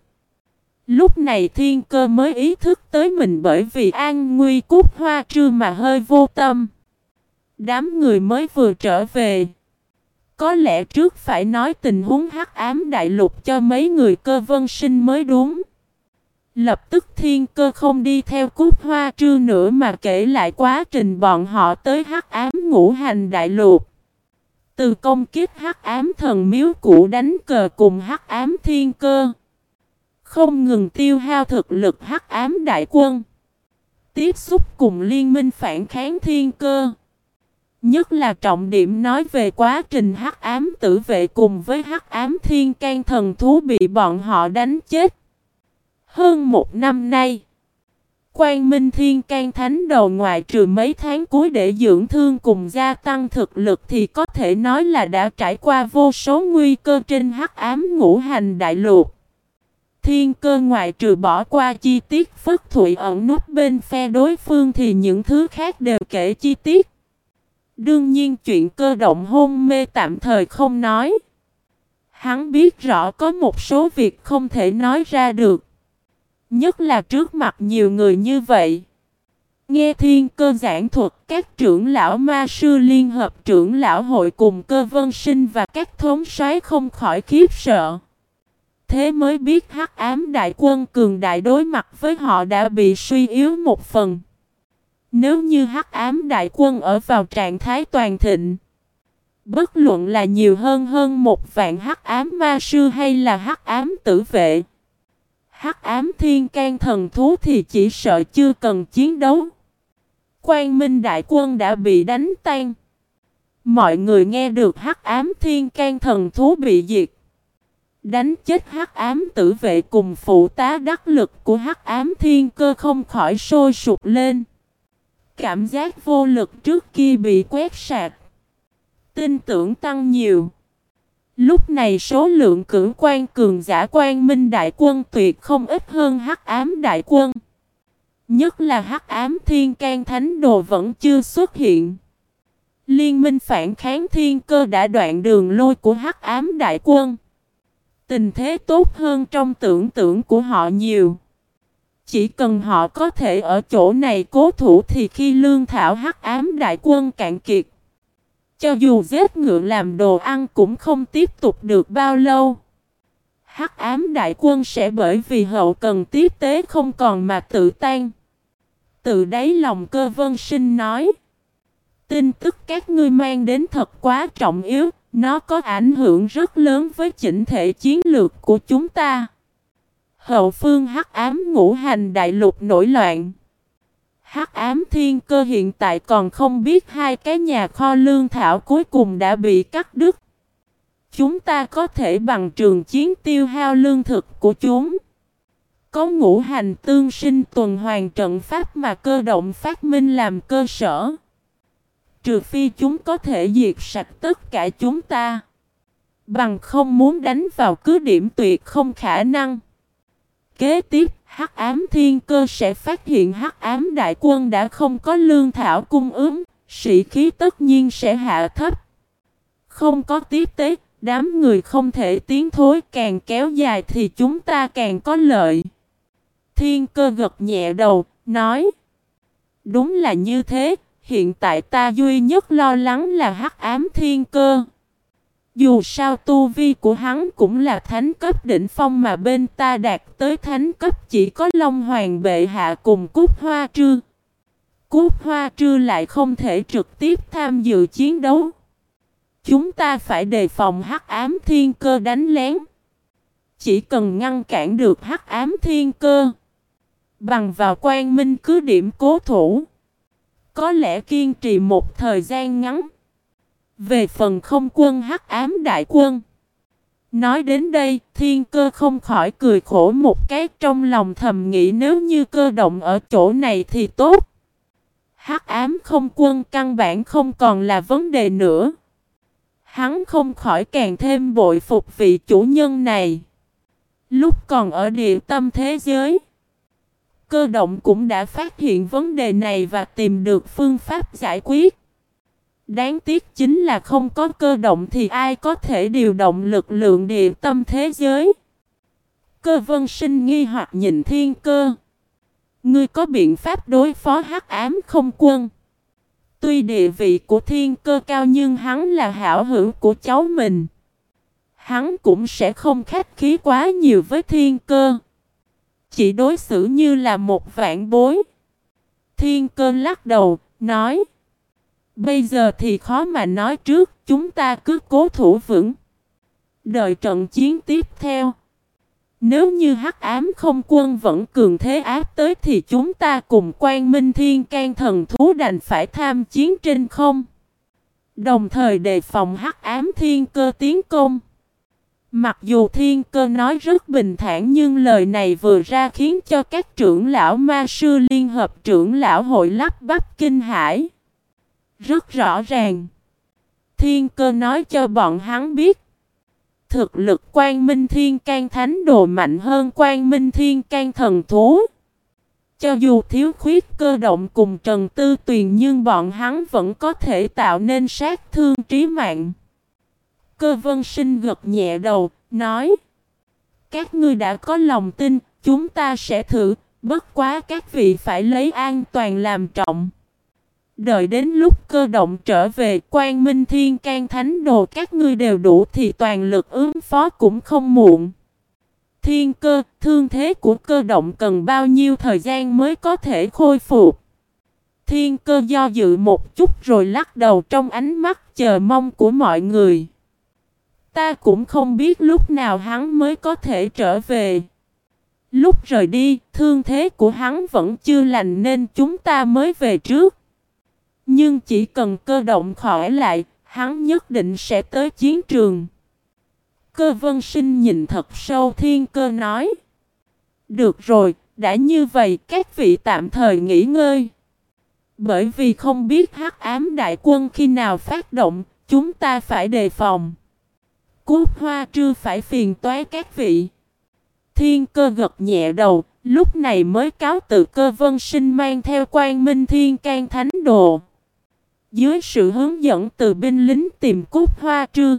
Lúc này thiên cơ mới ý thức tới mình bởi vì an nguy cút hoa trư mà hơi vô tâm. Đám người mới vừa trở về. Có lẽ trước phải nói tình huống hắc ám đại lục cho mấy người cơ vân sinh mới đúng. Lập tức thiên cơ không đi theo cút hoa trư nữa mà kể lại quá trình bọn họ tới hắc ám ngũ hành đại lục. Từ công kiếp hắc ám thần miếu cũ đánh cờ cùng hắc ám thiên cơ. Không ngừng tiêu hao thực lực hắc ám đại quân. Tiếp xúc cùng liên minh phản kháng thiên cơ. Nhất là trọng điểm nói về quá trình hắc ám tử vệ cùng với hắc ám thiên can thần thú bị bọn họ đánh chết. Hơn một năm nay, Quang Minh Thiên can Thánh đầu ngoại trừ mấy tháng cuối để dưỡng thương cùng gia tăng thực lực thì có thể nói là đã trải qua vô số nguy cơ trên hắc ám ngũ hành đại lục. Thiên cơ ngoại trừ bỏ qua chi tiết phức thụy ẩn nút bên phe đối phương thì những thứ khác đều kể chi tiết. Đương nhiên chuyện cơ động hôn mê tạm thời không nói. Hắn biết rõ có một số việc không thể nói ra được. Nhất là trước mặt nhiều người như vậy. Nghe thiên cơ giảng thuật, các trưởng lão ma sư liên hợp trưởng lão hội cùng cơ vân sinh và các thống soái không khỏi khiếp sợ. Thế mới biết hắc ám đại quân cường đại đối mặt với họ đã bị suy yếu một phần. Nếu như hắc ám đại quân ở vào trạng thái toàn thịnh, bất luận là nhiều hơn hơn một vạn hắc ám ma sư hay là hắc ám tử vệ, hắc ám thiên can thần thú thì chỉ sợ chưa cần chiến đấu. Quang Minh đại quân đã bị đánh tan. Mọi người nghe được hắc ám thiên can thần thú bị diệt. Đánh chết hắc ám tử vệ cùng phụ tá đắc lực của hắc ám thiên cơ không khỏi sôi sụp lên. Cảm giác vô lực trước kia bị quét sạc. Tin tưởng tăng nhiều. Lúc này số lượng cử quan cường giả quan minh đại quân tuyệt không ít hơn hắc ám đại quân. Nhất là hắc ám thiên can thánh đồ vẫn chưa xuất hiện. Liên minh phản kháng thiên cơ đã đoạn đường lôi của hắc ám đại quân. Tình thế tốt hơn trong tưởng tượng của họ nhiều. Chỉ cần họ có thể ở chỗ này cố thủ thì khi lương thảo hắc ám đại quân cạn kiệt. Cho dù giết ngựa làm đồ ăn cũng không tiếp tục được bao lâu. Hắc ám đại quân sẽ bởi vì hậu cần tiếp tế không còn mà tự tan. Từ đấy lòng cơ vân sinh nói. Tin tức các ngươi mang đến thật quá trọng yếu, nó có ảnh hưởng rất lớn với chỉnh thể chiến lược của chúng ta. Hậu phương hắc ám ngũ hành đại lục nổi loạn. Hắc ám thiên cơ hiện tại còn không biết hai cái nhà kho lương thảo cuối cùng đã bị cắt đứt. Chúng ta có thể bằng trường chiến tiêu hao lương thực của chúng. Có ngũ hành tương sinh tuần hoàn trận pháp mà cơ động phát minh làm cơ sở. Trừ phi chúng có thể diệt sạch tất cả chúng ta. Bằng không muốn đánh vào cứ điểm tuyệt không khả năng. Kế tiếp, Hắc ám thiên cơ sẽ phát hiện Hắc ám đại quân đã không có lương thảo cung ứng, sĩ khí tất nhiên sẽ hạ thấp. Không có tiếp tế, đám người không thể tiến thối càng kéo dài thì chúng ta càng có lợi. Thiên cơ gật nhẹ đầu, nói Đúng là như thế, hiện tại ta duy nhất lo lắng là hắc ám thiên cơ. Dù sao tu vi của hắn cũng là thánh cấp đỉnh phong mà bên ta đạt tới thánh cấp chỉ có Long Hoàng bệ hạ cùng Cúc Hoa Trư. Cúc Hoa Trư lại không thể trực tiếp tham dự chiến đấu. Chúng ta phải đề phòng hắc ám thiên cơ đánh lén. Chỉ cần ngăn cản được hắc ám thiên cơ. Bằng vào quan minh cứ điểm cố thủ. Có lẽ kiên trì một thời gian ngắn. Về phần không quân hắc ám đại quân. Nói đến đây, thiên cơ không khỏi cười khổ một cái trong lòng thầm nghĩ nếu như cơ động ở chỗ này thì tốt. Hắc ám không quân căn bản không còn là vấn đề nữa. Hắn không khỏi càng thêm bội phục vị chủ nhân này. Lúc còn ở địa tâm thế giới, cơ động cũng đã phát hiện vấn đề này và tìm được phương pháp giải quyết. Đáng tiếc chính là không có cơ động thì ai có thể điều động lực lượng địa tâm thế giới. Cơ vân sinh nghi hoặc nhìn thiên cơ. Ngươi có biện pháp đối phó hắc ám không quân. Tuy địa vị của thiên cơ cao nhưng hắn là hảo hữu của cháu mình. Hắn cũng sẽ không khách khí quá nhiều với thiên cơ. Chỉ đối xử như là một vạn bối. Thiên cơ lắc đầu, nói. Bây giờ thì khó mà nói trước, chúng ta cứ cố thủ vững. Đợi trận chiến tiếp theo. Nếu như hắc ám không quân vẫn cường thế áp tới thì chúng ta cùng quan minh thiên can thần thú đành phải tham chiến trên không. Đồng thời đề phòng hắc ám thiên cơ tiến công. Mặc dù thiên cơ nói rất bình thản nhưng lời này vừa ra khiến cho các trưởng lão ma sư liên hợp trưởng lão hội lắp bắp kinh hải. Rất rõ ràng. Thiên cơ nói cho bọn hắn biết. Thực lực quan minh thiên can thánh đồ mạnh hơn quan minh thiên can thần thú. Cho dù thiếu khuyết cơ động cùng Trần Tư Tuyền nhưng bọn hắn vẫn có thể tạo nên sát thương trí mạng. Cơ vân sinh gật nhẹ đầu, nói Các ngươi đã có lòng tin, chúng ta sẽ thử, bất quá các vị phải lấy an toàn làm trọng. Đợi đến lúc cơ động trở về quan minh thiên can thánh đồ các ngươi đều đủ thì toàn lực ứng phó cũng không muộn. Thiên cơ, thương thế của cơ động cần bao nhiêu thời gian mới có thể khôi phục. Thiên cơ do dự một chút rồi lắc đầu trong ánh mắt chờ mong của mọi người. Ta cũng không biết lúc nào hắn mới có thể trở về. Lúc rời đi, thương thế của hắn vẫn chưa lành nên chúng ta mới về trước. Nhưng chỉ cần cơ động khỏi lại, hắn nhất định sẽ tới chiến trường. Cơ vân sinh nhìn thật sâu thiên cơ nói. Được rồi, đã như vậy các vị tạm thời nghỉ ngơi. Bởi vì không biết hắc ám đại quân khi nào phát động, chúng ta phải đề phòng. Cút hoa trư phải phiền toái các vị. Thiên cơ gật nhẹ đầu, lúc này mới cáo tự cơ vân sinh mang theo quan minh thiên can thánh đồ. Dưới sự hướng dẫn từ binh lính tìm cút hoa trư.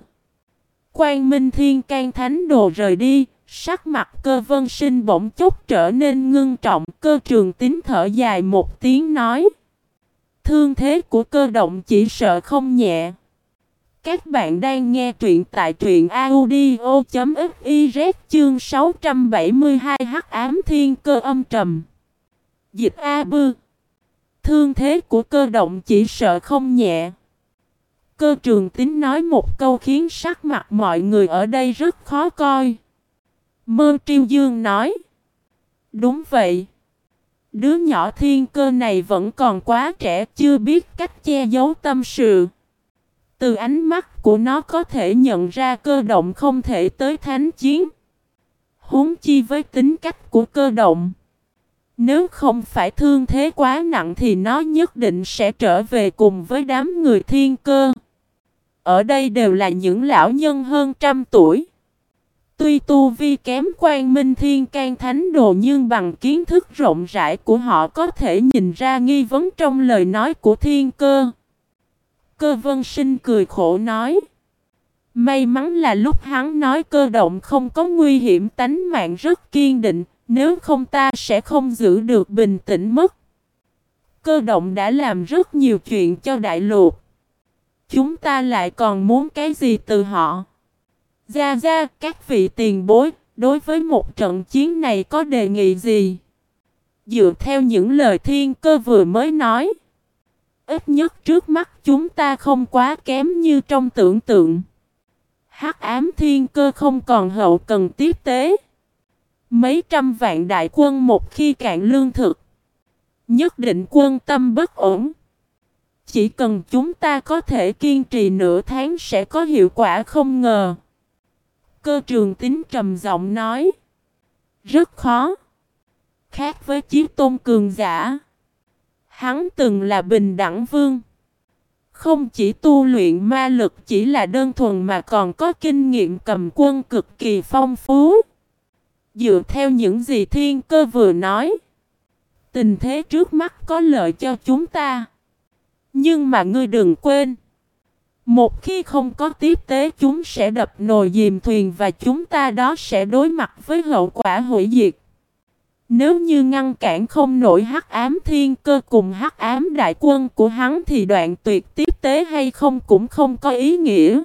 Quan Minh Thiên can thánh đồ rời đi, sắc mặt cơ vân sinh bỗng chốc trở nên ngưng trọng, cơ trường tín thở dài một tiếng nói. Thương thế của cơ động chỉ sợ không nhẹ. Các bạn đang nghe truyện tại truyện audio.fiz chương 672 hắc ám thiên cơ âm trầm. Dịch A Bư Thương thế của cơ động chỉ sợ không nhẹ. Cơ trường tính nói một câu khiến sắc mặt mọi người ở đây rất khó coi. Mơ triêu dương nói. Đúng vậy. Đứa nhỏ thiên cơ này vẫn còn quá trẻ, chưa biết cách che giấu tâm sự. Từ ánh mắt của nó có thể nhận ra cơ động không thể tới thánh chiến. Huống chi với tính cách của cơ động. Nếu không phải thương thế quá nặng thì nó nhất định sẽ trở về cùng với đám người thiên cơ. ở đây đều là những lão nhân hơn trăm tuổi. Tuy tu vi kém quan minh thiên can thánh đồ nhưng bằng kiến thức rộng rãi của họ có thể nhìn ra nghi vấn trong lời nói của thiên cơ. Cơ vân sinh cười khổ nói. May mắn là lúc hắn nói cơ động không có nguy hiểm tánh mạng rất kiên định, nếu không ta sẽ không giữ được bình tĩnh mất. Cơ động đã làm rất nhiều chuyện cho đại lục. Chúng ta lại còn muốn cái gì từ họ? Gia Gia, các vị tiền bối, đối với một trận chiến này có đề nghị gì? Dựa theo những lời thiên cơ vừa mới nói. Ít nhất trước mắt chúng ta không quá kém như trong tưởng tượng. Hắc ám thiên cơ không còn hậu cần tiếp tế. Mấy trăm vạn đại quân một khi cạn lương thực. Nhất định quân tâm bất ổn. Chỉ cần chúng ta có thể kiên trì nửa tháng sẽ có hiệu quả không ngờ. Cơ trường tính trầm giọng nói. Rất khó. Khác với chiếc tôn cường giả. Hắn từng là bình đẳng vương. Không chỉ tu luyện ma lực chỉ là đơn thuần mà còn có kinh nghiệm cầm quân cực kỳ phong phú. Dựa theo những gì thiên cơ vừa nói. Tình thế trước mắt có lợi cho chúng ta. Nhưng mà ngươi đừng quên. Một khi không có tiếp tế, chúng sẽ đập nồi dìm thuyền và chúng ta đó sẽ đối mặt với hậu quả hủy diệt. Nếu như ngăn cản không nổi hắc ám thiên cơ cùng hắc ám đại quân của hắn thì đoạn tuyệt tiếp tế hay không cũng không có ý nghĩa.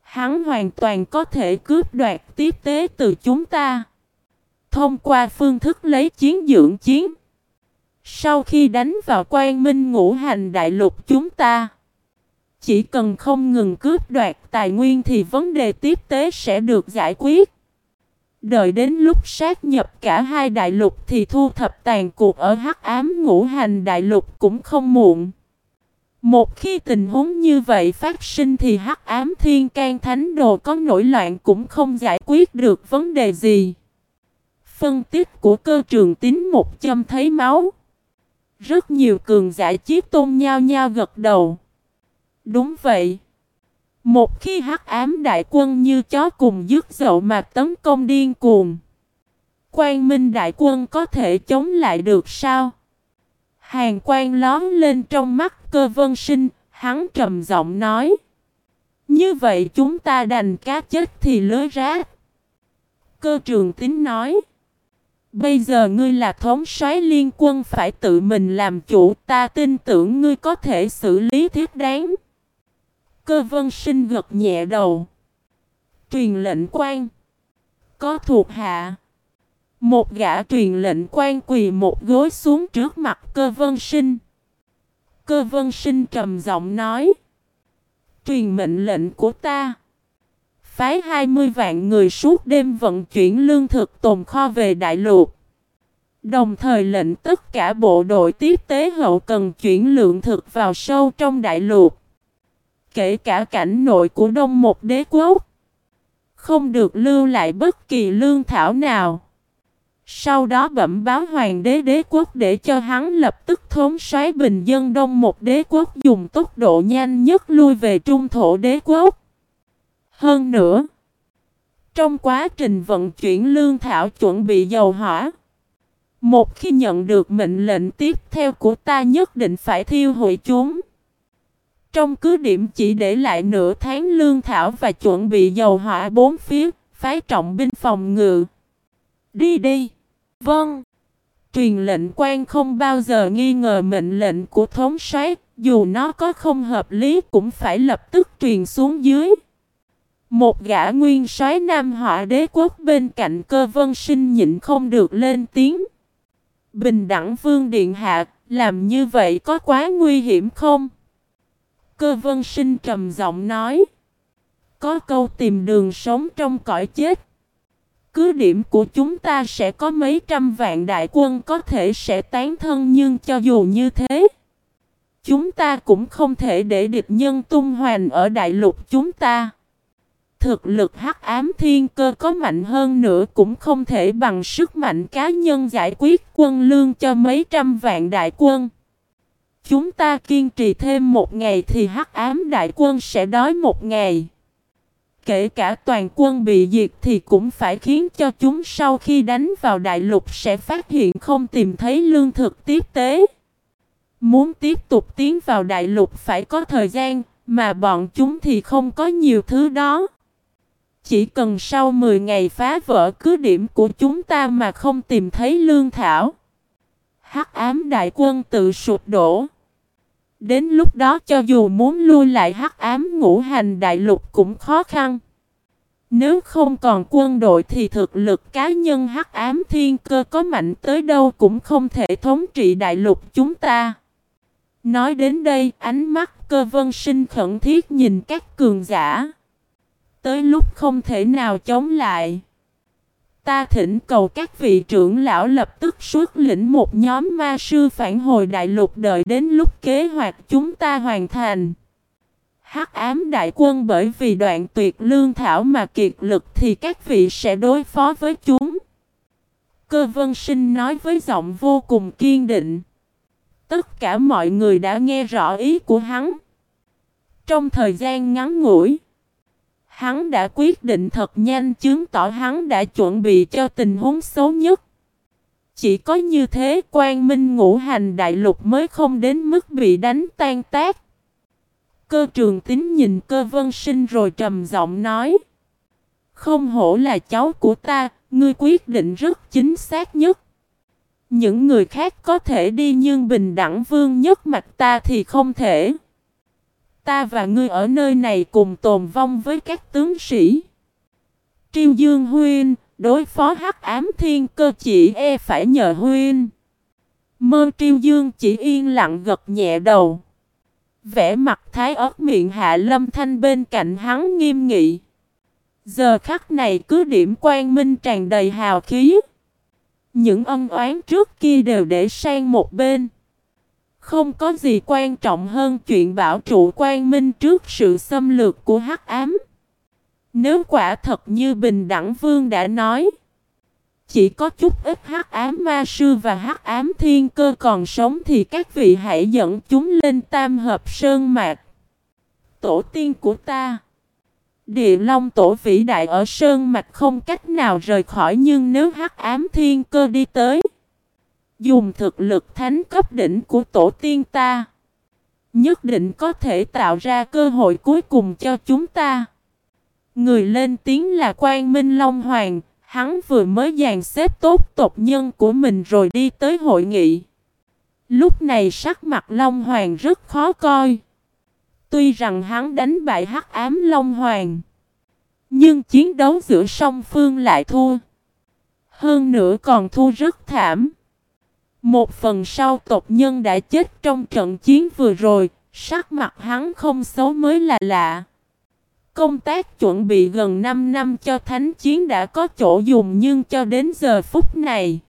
Hắn hoàn toàn có thể cướp đoạt tiếp tế từ chúng ta. Thông qua phương thức lấy chiến dưỡng chiến. Sau khi đánh vào quan minh ngũ hành đại lục chúng ta. Chỉ cần không ngừng cướp đoạt tài nguyên thì vấn đề tiếp tế sẽ được giải quyết. Đợi đến lúc sát nhập cả hai đại lục thì thu thập tàn cuộc ở hắc ám ngũ hành đại lục cũng không muộn. Một khi tình huống như vậy phát sinh thì hắc ám thiên can thánh đồ có nổi loạn cũng không giải quyết được vấn đề gì. Phân tích của cơ trường tính một châm thấy máu. Rất nhiều cường giả chiếc tôn nhao nhao gật đầu. Đúng vậy. Một khi hắc ám đại quân như chó cùng dứt dậu mà tấn công điên cuồng. Quang minh đại quân có thể chống lại được sao? Hàng quan lón lên trong mắt cơ vân sinh, hắn trầm giọng nói. Như vậy chúng ta đành cá chết thì lưới rác. Cơ trường tính nói. Bây giờ ngươi là thống soái liên quân phải tự mình làm chủ, ta tin tưởng ngươi có thể xử lý thiết đáng. Cơ vân sinh gật nhẹ đầu. Truyền lệnh quan. Có thuộc hạ. Một gã truyền lệnh quan quỳ một gối xuống trước mặt cơ vân sinh. Cơ vân sinh trầm giọng nói. Truyền mệnh lệnh của ta. Phái 20 vạn người suốt đêm vận chuyển lương thực tồn kho về đại lục. Đồng thời lệnh tất cả bộ đội tiếp tế hậu cần chuyển lượng thực vào sâu trong đại lục. Kể cả cảnh nội của đông một đế quốc. Không được lưu lại bất kỳ lương thảo nào. Sau đó bẩm báo hoàng đế đế quốc để cho hắn lập tức thống soái bình dân đông một đế quốc dùng tốc độ nhanh nhất lui về trung thổ đế quốc. Hơn nữa, trong quá trình vận chuyển lương thảo chuẩn bị dầu hỏa, một khi nhận được mệnh lệnh tiếp theo của ta nhất định phải thiêu hủy chúng. Trong cứ điểm chỉ để lại nửa tháng lương thảo và chuẩn bị dầu hỏa bốn phía, phái trọng binh phòng ngự. Đi đi! Vâng! Truyền lệnh quan không bao giờ nghi ngờ mệnh lệnh của thống soái, dù nó có không hợp lý cũng phải lập tức truyền xuống dưới. Một gã nguyên soái nam họa đế quốc bên cạnh cơ vân sinh nhịn không được lên tiếng. Bình đẳng vương điện hạ, làm như vậy có quá nguy hiểm không? Cơ vân sinh trầm giọng nói. Có câu tìm đường sống trong cõi chết. Cứ điểm của chúng ta sẽ có mấy trăm vạn đại quân có thể sẽ tán thân nhưng cho dù như thế. Chúng ta cũng không thể để địch nhân tung hoành ở đại lục chúng ta. Thực lực hắc ám thiên cơ có mạnh hơn nữa cũng không thể bằng sức mạnh cá nhân giải quyết quân lương cho mấy trăm vạn đại quân. chúng ta kiên trì thêm một ngày thì hắc ám đại quân sẽ đói một ngày. Kể cả toàn quân bị diệt thì cũng phải khiến cho chúng sau khi đánh vào đại lục sẽ phát hiện không tìm thấy lương thực tiếp tế. Muốn tiếp tục tiến vào đại lục phải có thời gian, mà bọn chúng thì không có nhiều thứ đó. Chỉ cần sau 10 ngày phá vỡ cứ điểm của chúng ta mà không tìm thấy lương thảo. Hắc ám đại quân tự sụp đổ. Đến lúc đó cho dù muốn lui lại hắc ám ngũ hành đại lục cũng khó khăn. Nếu không còn quân đội thì thực lực cá nhân hắc ám thiên cơ có mạnh tới đâu cũng không thể thống trị đại lục chúng ta. Nói đến đây, ánh mắt cơ vân sinh khẩn thiết nhìn các cường giả. Tới lúc không thể nào chống lại. Ta thỉnh cầu các vị trưởng lão lập tức xuất lĩnh một nhóm ma sư phản hồi đại lục đợi đến lúc kế hoạch chúng ta hoàn thành. Hắc ám đại quân bởi vì đoạn tuyệt lương thảo mà kiệt lực thì các vị sẽ đối phó với chúng. Cơ vân sinh nói với giọng vô cùng kiên định. Tất cả mọi người đã nghe rõ ý của hắn. Trong thời gian ngắn ngủi, hắn đã quyết định thật nhanh chứng tỏ hắn đã chuẩn bị cho tình huống xấu nhất. Chỉ có như thế quan minh ngũ hành đại lục mới không đến mức bị đánh tan tác. Cơ trường tín nhìn cơ vân sinh rồi trầm giọng nói. Không hổ là cháu của ta, ngươi quyết định rất chính xác nhất. Những người khác có thể đi nhưng bình đẳng vương nhất mặt ta thì không thể. Ta và ngươi ở nơi này cùng tồn vong với các tướng sĩ. Triêu Dương Huyên đối phó hắc ám thiên cơ chỉ e phải nhờ Huyên. Mơ Triêu Dương chỉ yên lặng gật nhẹ đầu. Vẽ mặt thái ớt miệng hạ lâm thanh bên cạnh hắn nghiêm nghị. Giờ khắc này cứ điểm quan minh tràn đầy hào khí. Những ân oán trước kia đều để sang một bên. Không có gì quan trọng hơn chuyện bảo trụ quan minh trước sự xâm lược của hắc ám. Nếu quả thật như Bình Đẳng Vương đã nói, chỉ có chút ít hắc ám ma sư và hắc ám thiên cơ còn sống thì các vị hãy dẫn chúng lên tam hợp sơn mạc. Tổ tiên của ta Địa Long Tổ vĩ đại ở Sơn Mạch không cách nào rời khỏi nhưng nếu hắc ám thiên cơ đi tới Dùng thực lực thánh cấp đỉnh của tổ tiên ta. Nhất định có thể tạo ra cơ hội cuối cùng cho chúng ta. Người lên tiếng là Quang Minh Long Hoàng. Hắn vừa mới dàn xếp tốt tộc nhân của mình rồi đi tới hội nghị. Lúc này sắc mặt Long Hoàng rất khó coi. Tuy rằng hắn đánh bại hắc ám Long Hoàng, Nhưng chiến đấu giữa song phương lại thua. Hơn nữa còn thua rất thảm. Một phần sau tộc nhân đã chết trong trận chiến vừa rồi, Sắc mặt hắn không xấu mới là lạ Công tác chuẩn bị gần 5 năm cho thánh chiến đã có chỗ dùng nhưng cho đến giờ phút này,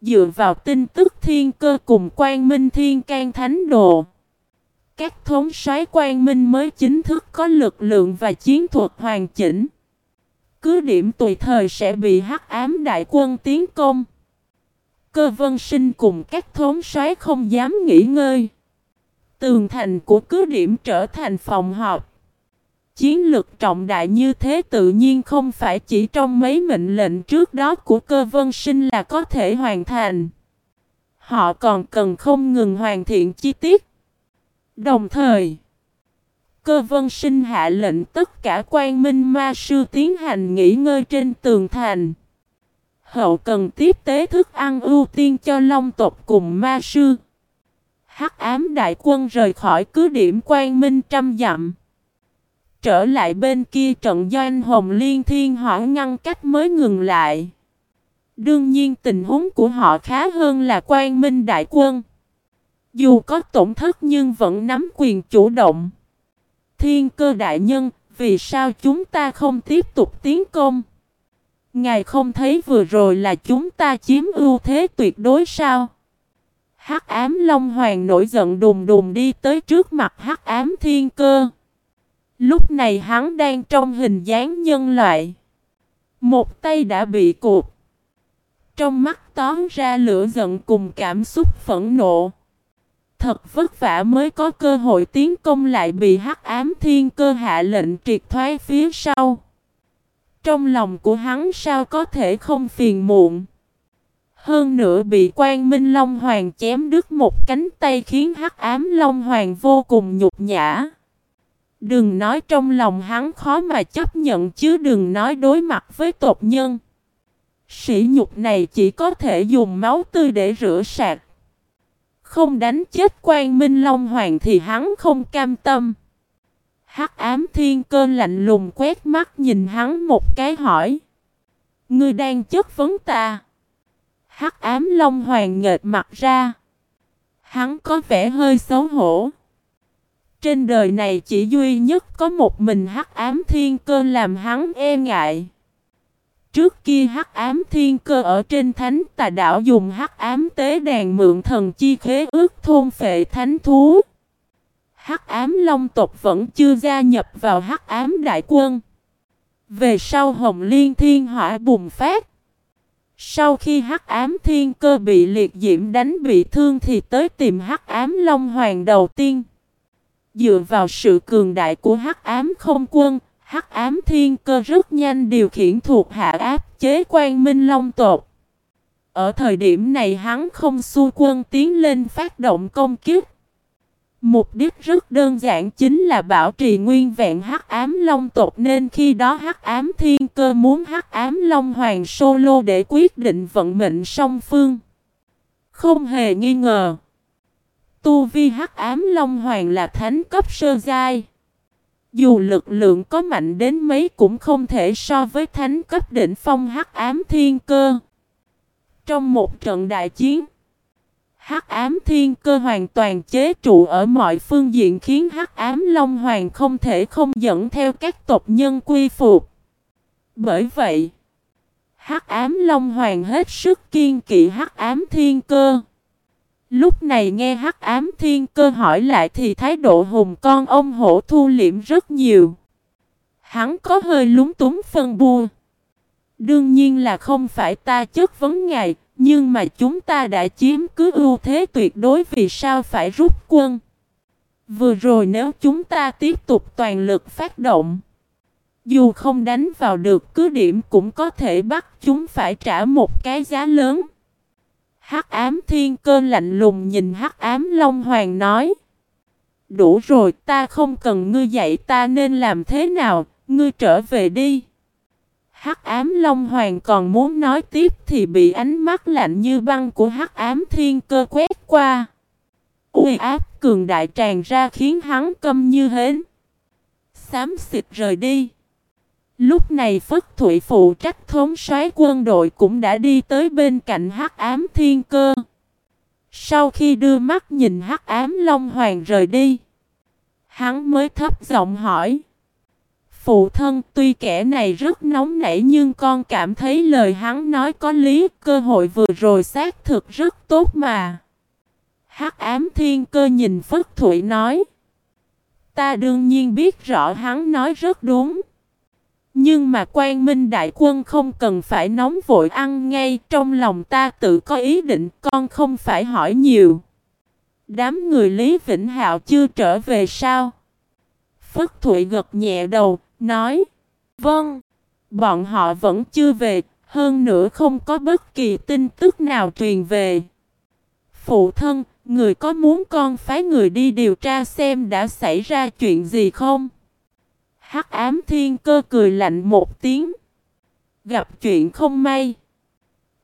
Dựa vào tin tức thiên cơ cùng quan minh thiên can thánh đồ, các thống soái quan minh mới chính thức có lực lượng và chiến thuật hoàn chỉnh. Cứ điểm tùy thời sẽ bị hắc ám đại quân tiến công. Cơ vân sinh cùng các thống soái không dám nghỉ ngơi. Tường thành của cứ điểm trở thành phòng họp. Chiến lược trọng đại như thế tự nhiên không phải chỉ trong mấy mệnh lệnh trước đó của cơ vân sinh là có thể hoàn thành. Họ còn cần không ngừng hoàn thiện chi tiết. Đồng thời, cơ vân sinh hạ lệnh tất cả quan minh ma sư tiến hành nghỉ ngơi trên tường thành. Hậu cần tiếp tế thức ăn ưu tiên cho long tộc cùng ma sư. Hắc ám đại quân rời khỏi cứ điểm quan minh trăm dặm. Trở lại bên kia trận doanh hồng liên thiên hỏa ngăn cách mới ngừng lại. Đương nhiên tình huống của họ khá hơn là quan minh đại quân. Dù có tổn thất nhưng vẫn nắm quyền chủ động. Thiên cơ đại nhân, vì sao chúng ta không tiếp tục tiến công? Ngài không thấy vừa rồi là chúng ta chiếm ưu thế tuyệt đối sao? Hắc ám Long Hoàng nổi giận đùng đùng đi tới trước mặt Hắc ám Thiên Cơ. Lúc này hắn đang trong hình dáng nhân loại. Một tay đã bị cụt. Trong mắt tóm ra lửa giận cùng cảm xúc phẫn nộ. thật vất vả mới có cơ hội tiến công lại bị hắc ám thiên cơ hạ lệnh triệt thoái phía sau. Trong lòng của hắn sao có thể không phiền muộn. Hơn nữa bị quan minh Long Hoàng chém đứt một cánh tay khiến hắc ám Long Hoàng vô cùng nhục nhã. Đừng nói trong lòng hắn khó mà chấp nhận chứ đừng nói đối mặt với tộc nhân. Sỉ nhục này chỉ có thể dùng máu tươi để rửa sạch. Không đánh chết quan minh Long Hoàng thì hắn không cam tâm. Hắc ám thiên cơ lạnh lùng quét mắt nhìn hắn một cái hỏi. Ngươi đang chất vấn ta. Hắc ám Long Hoàng nghệt mặt ra. Hắn có vẻ hơi xấu hổ. Trên đời này chỉ duy nhất có một mình hắc ám thiên cơ làm hắn e ngại. Trước kia hắc ám thiên cơ ở trên thánh tà đảo dùng hắc ám tế đàn mượn thần chi khế ước thôn phệ thánh thú. Hắc ám long tộc vẫn chưa gia nhập vào hắc ám đại quân. Về sau hồng liên thiên hỏa bùng phát. Sau khi hắc ám thiên cơ bị liệt diễm đánh bị thương thì tới tìm hắc ám long hoàng đầu tiên. Dựa vào sự cường đại của hắc ám không quân, hắc ám thiên cơ rất nhanh điều khiển thuộc hạ áp chế quan minh long tộc. Ở thời điểm này hắn không xu quân tiến lên phát động công kiếp. Mục đích rất đơn giản chính là bảo trì nguyên vẹn hắc ám long tộc nên khi đó hắc ám thiên cơ muốn hắc ám long hoàng solo để quyết định vận mệnh song phương. Không hề nghi ngờ. Tu vi hắc ám long hoàng là thánh cấp sơ giai. Dù lực lượng có mạnh đến mấy cũng không thể so với thánh cấp đỉnh phong hắc ám thiên cơ. Trong một trận đại chiến, hắc ám thiên cơ hoàn toàn chế trụ ở mọi phương diện khiến hắc ám long hoàng không thể không dẫn theo các tộc nhân quy phục. Bởi vậy, hắc ám long hoàng hết sức kiên kỵ hắc ám thiên cơ. Lúc này nghe hắc ám thiên cơ hỏi lại thì thái độ hùng con ông hổ thu liễm rất nhiều. Hắn có hơi lúng túng phân bua. Đương nhiên là không phải ta chất vấn ngài, nhưng mà chúng ta đã chiếm cứ ưu thế tuyệt đối vì sao phải rút quân. Vừa rồi nếu chúng ta tiếp tục toàn lực phát động, dù không đánh vào được cứ điểm cũng có thể bắt chúng phải trả một cái giá lớn. Hắc ám thiên cơ lạnh lùng nhìn hắc ám long hoàng nói. Đủ rồi ta không cần ngươi dạy ta nên làm thế nào, ngươi trở về đi. Hắc ám long hoàng còn muốn nói tiếp thì bị ánh mắt lạnh như băng của hắc ám thiên cơ quét qua. Uy áp cường đại tràn ra khiến hắn câm như hến. Xám xịt rời đi. Lúc này Phất Thụy phụ trách thống soái quân đội cũng đã đi tới bên cạnh Hắc Ám Thiên Cơ. Sau khi đưa mắt nhìn Hắc Ám Long Hoàng rời đi, hắn mới thấp giọng hỏi: "Phụ thân, tuy kẻ này rất nóng nảy nhưng con cảm thấy lời hắn nói có lý, cơ hội vừa rồi xác thực rất tốt mà." Hắc Ám Thiên Cơ nhìn Phất Thụy nói: "Ta đương nhiên biết rõ hắn nói rất đúng." Nhưng mà quan minh đại quân không cần phải nóng vội ăn ngay Trong lòng ta tự có ý định con không phải hỏi nhiều Đám người Lý Vĩnh Hạo chưa trở về sao Phất Thụy gật nhẹ đầu Nói Vâng Bọn họ vẫn chưa về, Hơn nữa không có bất kỳ tin tức nào truyền về Phụ thân, Người có muốn con phái người đi điều tra xem đã xảy ra chuyện gì không? Hắc ám thiên cơ cười lạnh một tiếng. Gặp chuyện không may.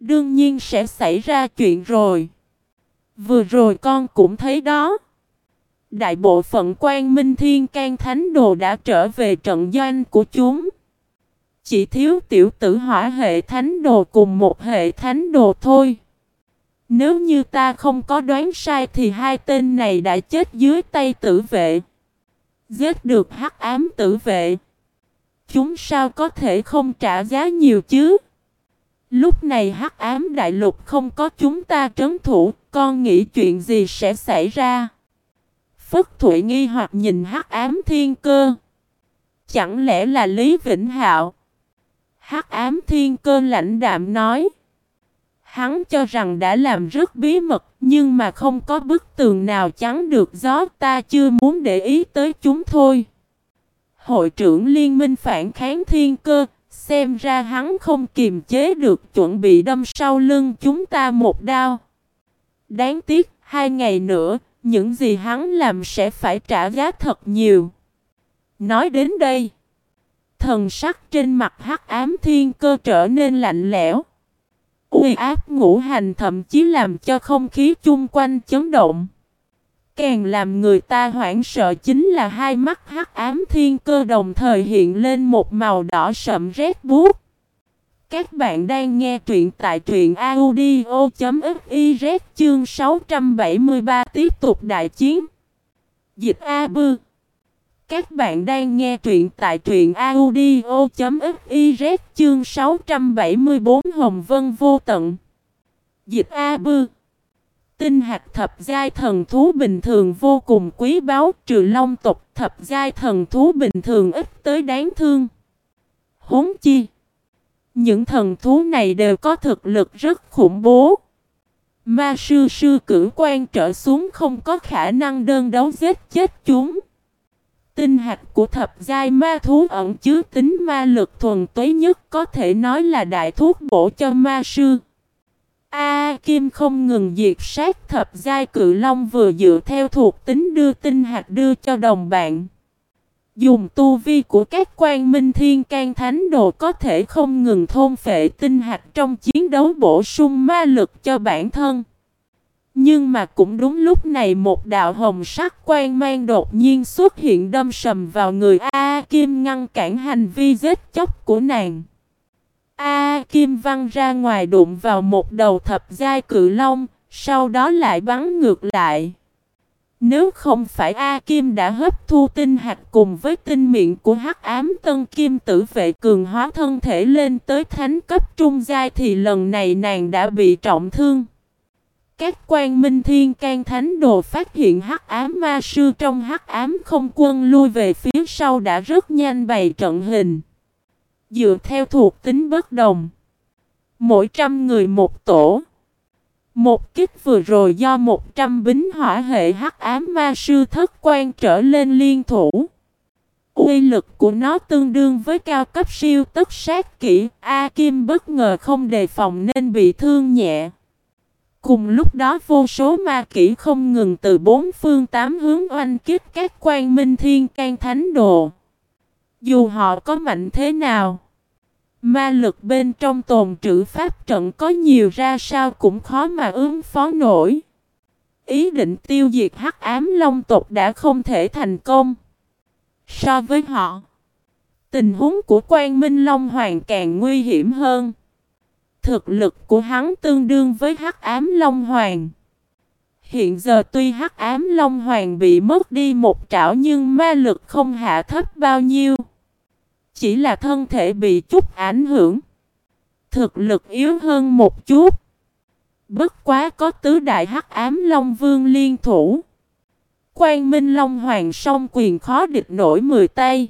Đương nhiên sẽ xảy ra chuyện rồi. Vừa rồi con cũng thấy đó. Đại bộ phận quan minh thiên can thánh đồ đã trở về trận doanh của chúng. Chỉ thiếu tiểu tử hỏa hệ thánh đồ cùng một hệ thánh đồ thôi. Nếu như ta không có đoán sai thì hai tên này đã chết dưới tay tử vệ. Giết được hắc ám tử vệ. Chúng sao có thể không trả giá nhiều chứ? Lúc này hắc ám đại lục không có chúng ta trấn thủ, con nghĩ chuyện gì sẽ xảy ra? Phất Thụy nghi hoặc nhìn hắc ám thiên cơ. Chẳng lẽ là Lý Vĩnh Hạo? Hắc ám thiên cơ lãnh đạm nói. Hắn cho rằng đã làm rất bí mật, nhưng mà không có bức tường nào chắn được gió, ta chưa muốn để ý tới chúng thôi. Hội trưởng liên minh phản kháng thiên cơ, xem ra hắn không kiềm chế được chuẩn bị đâm sau lưng chúng ta một đao. Đáng tiếc, hai ngày nữa, những gì hắn làm sẽ phải trả giá thật nhiều. Nói đến đây, thần sắc trên mặt hắc ám thiên cơ trở nên lạnh lẽo. Uy áp ngũ hành thậm chí làm cho không khí chung quanh chấn động. Càng làm người ta hoảng sợ chính là hai mắt hắc ám thiên cơ đồng thời hiện lên một màu đỏ sậm rét buốt. Các bạn đang nghe truyện tại truyện audio.fiz chương 673 tiếp tục đại chiến. Dịch A Bư Các bạn đang nghe truyện tại truyện audio.fiz chương 674 Hồng Vân Vô Tận. Dịch A Bư Tinh hạt thập giai thần thú bình thường vô cùng quý báu, trừ long tộc, thập giai thần thú bình thường ít tới đáng thương. Huống chi những thần thú này đều có thực lực rất khủng bố. Ma sư sư cử quan trở xuống không có khả năng đơn đấu giết chết chúng. Tinh hạt của thập giai ma thú ẩn chứa tính ma lực thuần túy nhất có thể nói là đại thuốc bổ cho ma sư. A Kim không ngừng diệt sát thập giai cự long vừa dựa theo thuộc tính đưa tinh hạt đưa cho đồng bạn. Dùng tu vi của các quan minh thiên can thánh đồ có thể không ngừng thôn phệ tinh hạt trong chiến đấu bổ sung ma lực cho bản thân. Nhưng mà cũng đúng lúc này một đạo hồng sắc quan mang đột nhiên xuất hiện đâm sầm vào người A Kim ngăn cản hành vi giết chóc của nàng. A Kim văng ra ngoài đụng vào một đầu thập giai cự long, sau đó lại bắn ngược lại. Nếu không phải A Kim đã hấp thu tinh hạt cùng với tinh miệng của hắc ám tân kim tử vệ cường hóa thân thể lên tới thánh cấp trung giai thì lần này nàng đã bị trọng thương. Các quan minh thiên can thánh đồ phát hiện hắc ám ma sư trong hắc ám không quân lui về phía sau đã rất nhanh bày trận hình. Dựa theo thuộc tính bất đồng. Mỗi trăm người một tổ. Một kích vừa rồi do 100 bính hỏa hệ hắc ám ma sư thất quan trở lên liên thủ. Uy lực của nó tương đương với cao cấp siêu tất sát kỹ, A Kim bất ngờ không đề phòng nên bị thương nhẹ. Cùng lúc đó vô số ma kỹ không ngừng từ bốn phương tám hướng oanh kích các quan minh thiên can thánh đồ. Dù họ có mạnh thế nào, Ma lực bên trong tồn trữ pháp trận có nhiều ra sao cũng khó mà ứng phó nổi. Ý định tiêu diệt hắc ám long tộc đã không thể thành công. So với họ, tình huống của quan minh long hoàng càng nguy hiểm hơn. Thực lực của hắn tương đương với hắc ám long hoàng. Hiện giờ tuy hắc ám long hoàng bị mất đi một trảo nhưng ma lực không hạ thấp bao nhiêu. Chỉ là thân thể bị chút ảnh hưởng. Thực lực yếu hơn một chút. Bất quá có tứ đại hắc ám Long Vương liên thủ. Quang Minh Long Hoàng song quyền khó địch nổi mười tay.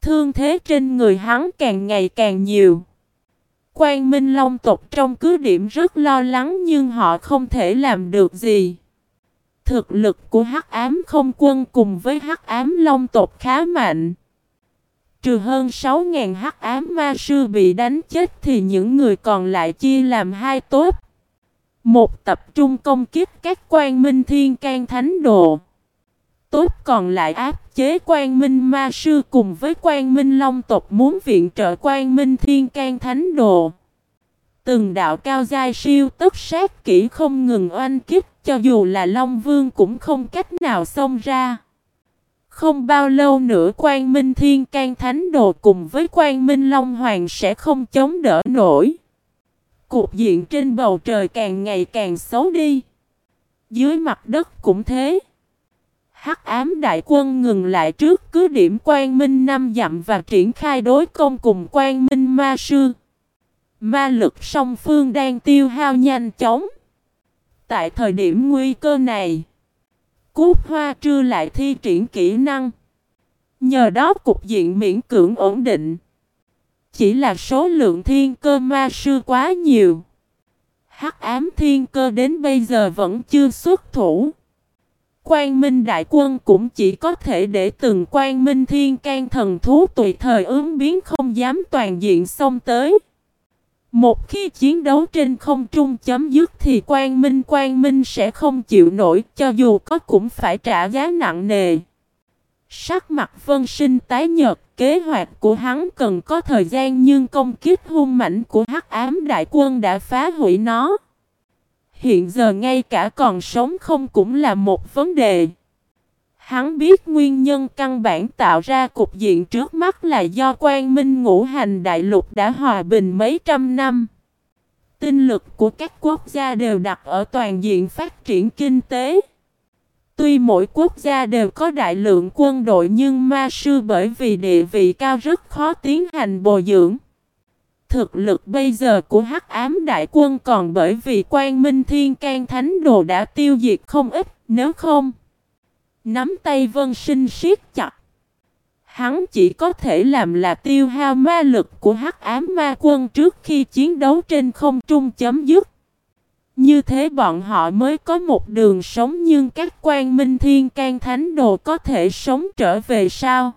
Thương thế trên người hắn càng ngày càng nhiều. Quang Minh Long tộc trong cứ điểm rất lo lắng nhưng họ không thể làm được gì. Thực lực của Hắc Ám Không Quân cùng với Hắc Ám Long tộc khá mạnh. Trừ hơn 6.000 hắc ám ma sư bị đánh chết thì những người còn lại chia làm hai tốt. Một tập trung công kích các quan minh thiên can thánh đồ. Tốt còn lại áp chế quan minh ma sư cùng với quan minh long tộc muốn viện trợ quan minh thiên can thánh đồ. Từng đạo cao giai siêu tức sát kỹ không ngừng oanh kích, cho dù là Long Vương cũng không cách nào xông ra. Không bao lâu nữa Quang Minh Thiên can Thánh Đồ cùng với Quang Minh Long Hoàng sẽ không chống đỡ nổi. Cục diện trên bầu trời càng ngày càng xấu đi. Dưới mặt đất cũng thế. Hắc ám đại quân ngừng lại trước cứ điểm Quang Minh năm dặm và triển khai đối công cùng Quang Minh Ma Sư. Ma lực song phương đang tiêu hao nhanh chóng. Tại thời điểm nguy cơ này, Cút hoa trưa lại thi triển kỹ năng. Nhờ đó cục diện miễn cưỡng ổn định. Chỉ là số lượng thiên cơ ma sư quá nhiều. Hắc ám thiên cơ đến bây giờ vẫn chưa xuất thủ. Quang Minh Đại Quân cũng chỉ có thể để từng Quang Minh Thiên can thần thú tùy thời ứng biến không dám toàn diện xông tới. Một khi chiến đấu trên không trung chấm dứt thì Quang Minh Quang Minh sẽ không chịu nổi cho dù có cũng phải trả giá nặng nề. Sắc mặt vân sinh tái nhợt, kế hoạch của hắn cần có thời gian nhưng công kích hung mạnh của hắc ám đại quân đã phá hủy nó. Hiện giờ ngay cả còn sống không cũng là một vấn đề. Hắn biết nguyên nhân căn bản tạo ra cục diện trước mắt là do quan minh ngũ hành đại lục đã hòa bình mấy trăm năm. Tinh lực của các quốc gia đều đặt ở toàn diện phát triển kinh tế. Tuy mỗi quốc gia đều có đại lượng quân đội nhưng ma sư bởi vì địa vị cao rất khó tiến hành bồi dưỡng. Thực lực bây giờ của hắc ám đại quân còn bởi vì quan minh thiên can thánh đồ đã tiêu diệt không ít, nếu không. Nắm tay vân sinh siết chặt. Hắn chỉ có thể làm là tiêu hao ma lực của hắc ám ma quân trước khi chiến đấu trên không trung chấm dứt. Như thế bọn họ mới có một đường sống nhưng các quan minh thiên can thánh đồ có thể sống trở về sao?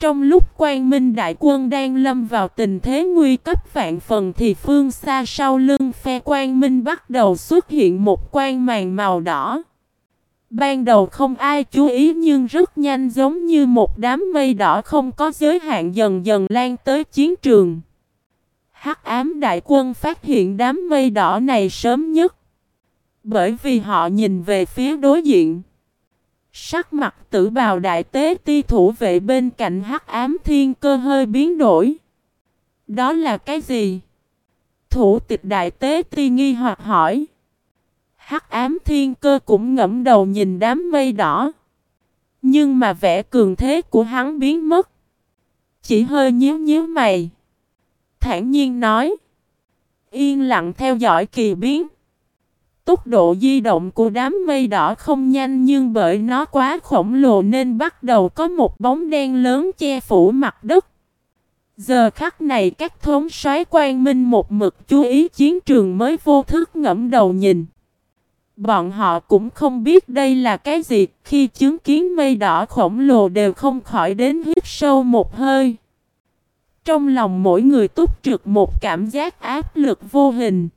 Trong lúc quan minh đại quân đang lâm vào tình thế nguy cấp vạn phần thì phương xa sau lưng phe quan minh bắt đầu xuất hiện một quan màn màu đỏ. Ban đầu không ai chú ý nhưng rất nhanh giống như một đám mây đỏ không có giới hạn dần dần lan tới chiến trường. Hắc ám đại quân phát hiện đám mây đỏ này sớm nhất. Bởi vì họ nhìn về phía đối diện. Sắc mặt tử bào đại tế ti thủ vệ bên cạnh hắc ám thiên cơ hơi biến đổi. Đó là cái gì? Thủ tịch đại tế ti nghi hoặc hỏi. Hắc ám thiên cơ cũng ngẫm đầu nhìn đám mây đỏ. Nhưng mà vẻ cường thế của hắn biến mất. Chỉ hơi nhíu nhíu mày thản nhiên nói. Yên lặng theo dõi kỳ biến. Tốc độ di động của đám mây đỏ không nhanh nhưng bởi nó quá khổng lồ nên bắt đầu có một bóng đen lớn che phủ mặt đất. Giờ khắc này các thống soái quan minh một mực chú ý chiến trường mới vô thức ngẫm đầu nhìn. Bọn họ cũng không biết đây là cái gì khi chứng kiến mây đỏ khổng lồ đều không khỏi đến hít sâu một hơi. Trong lòng mỗi người túc trực một cảm giác áp lực vô hình.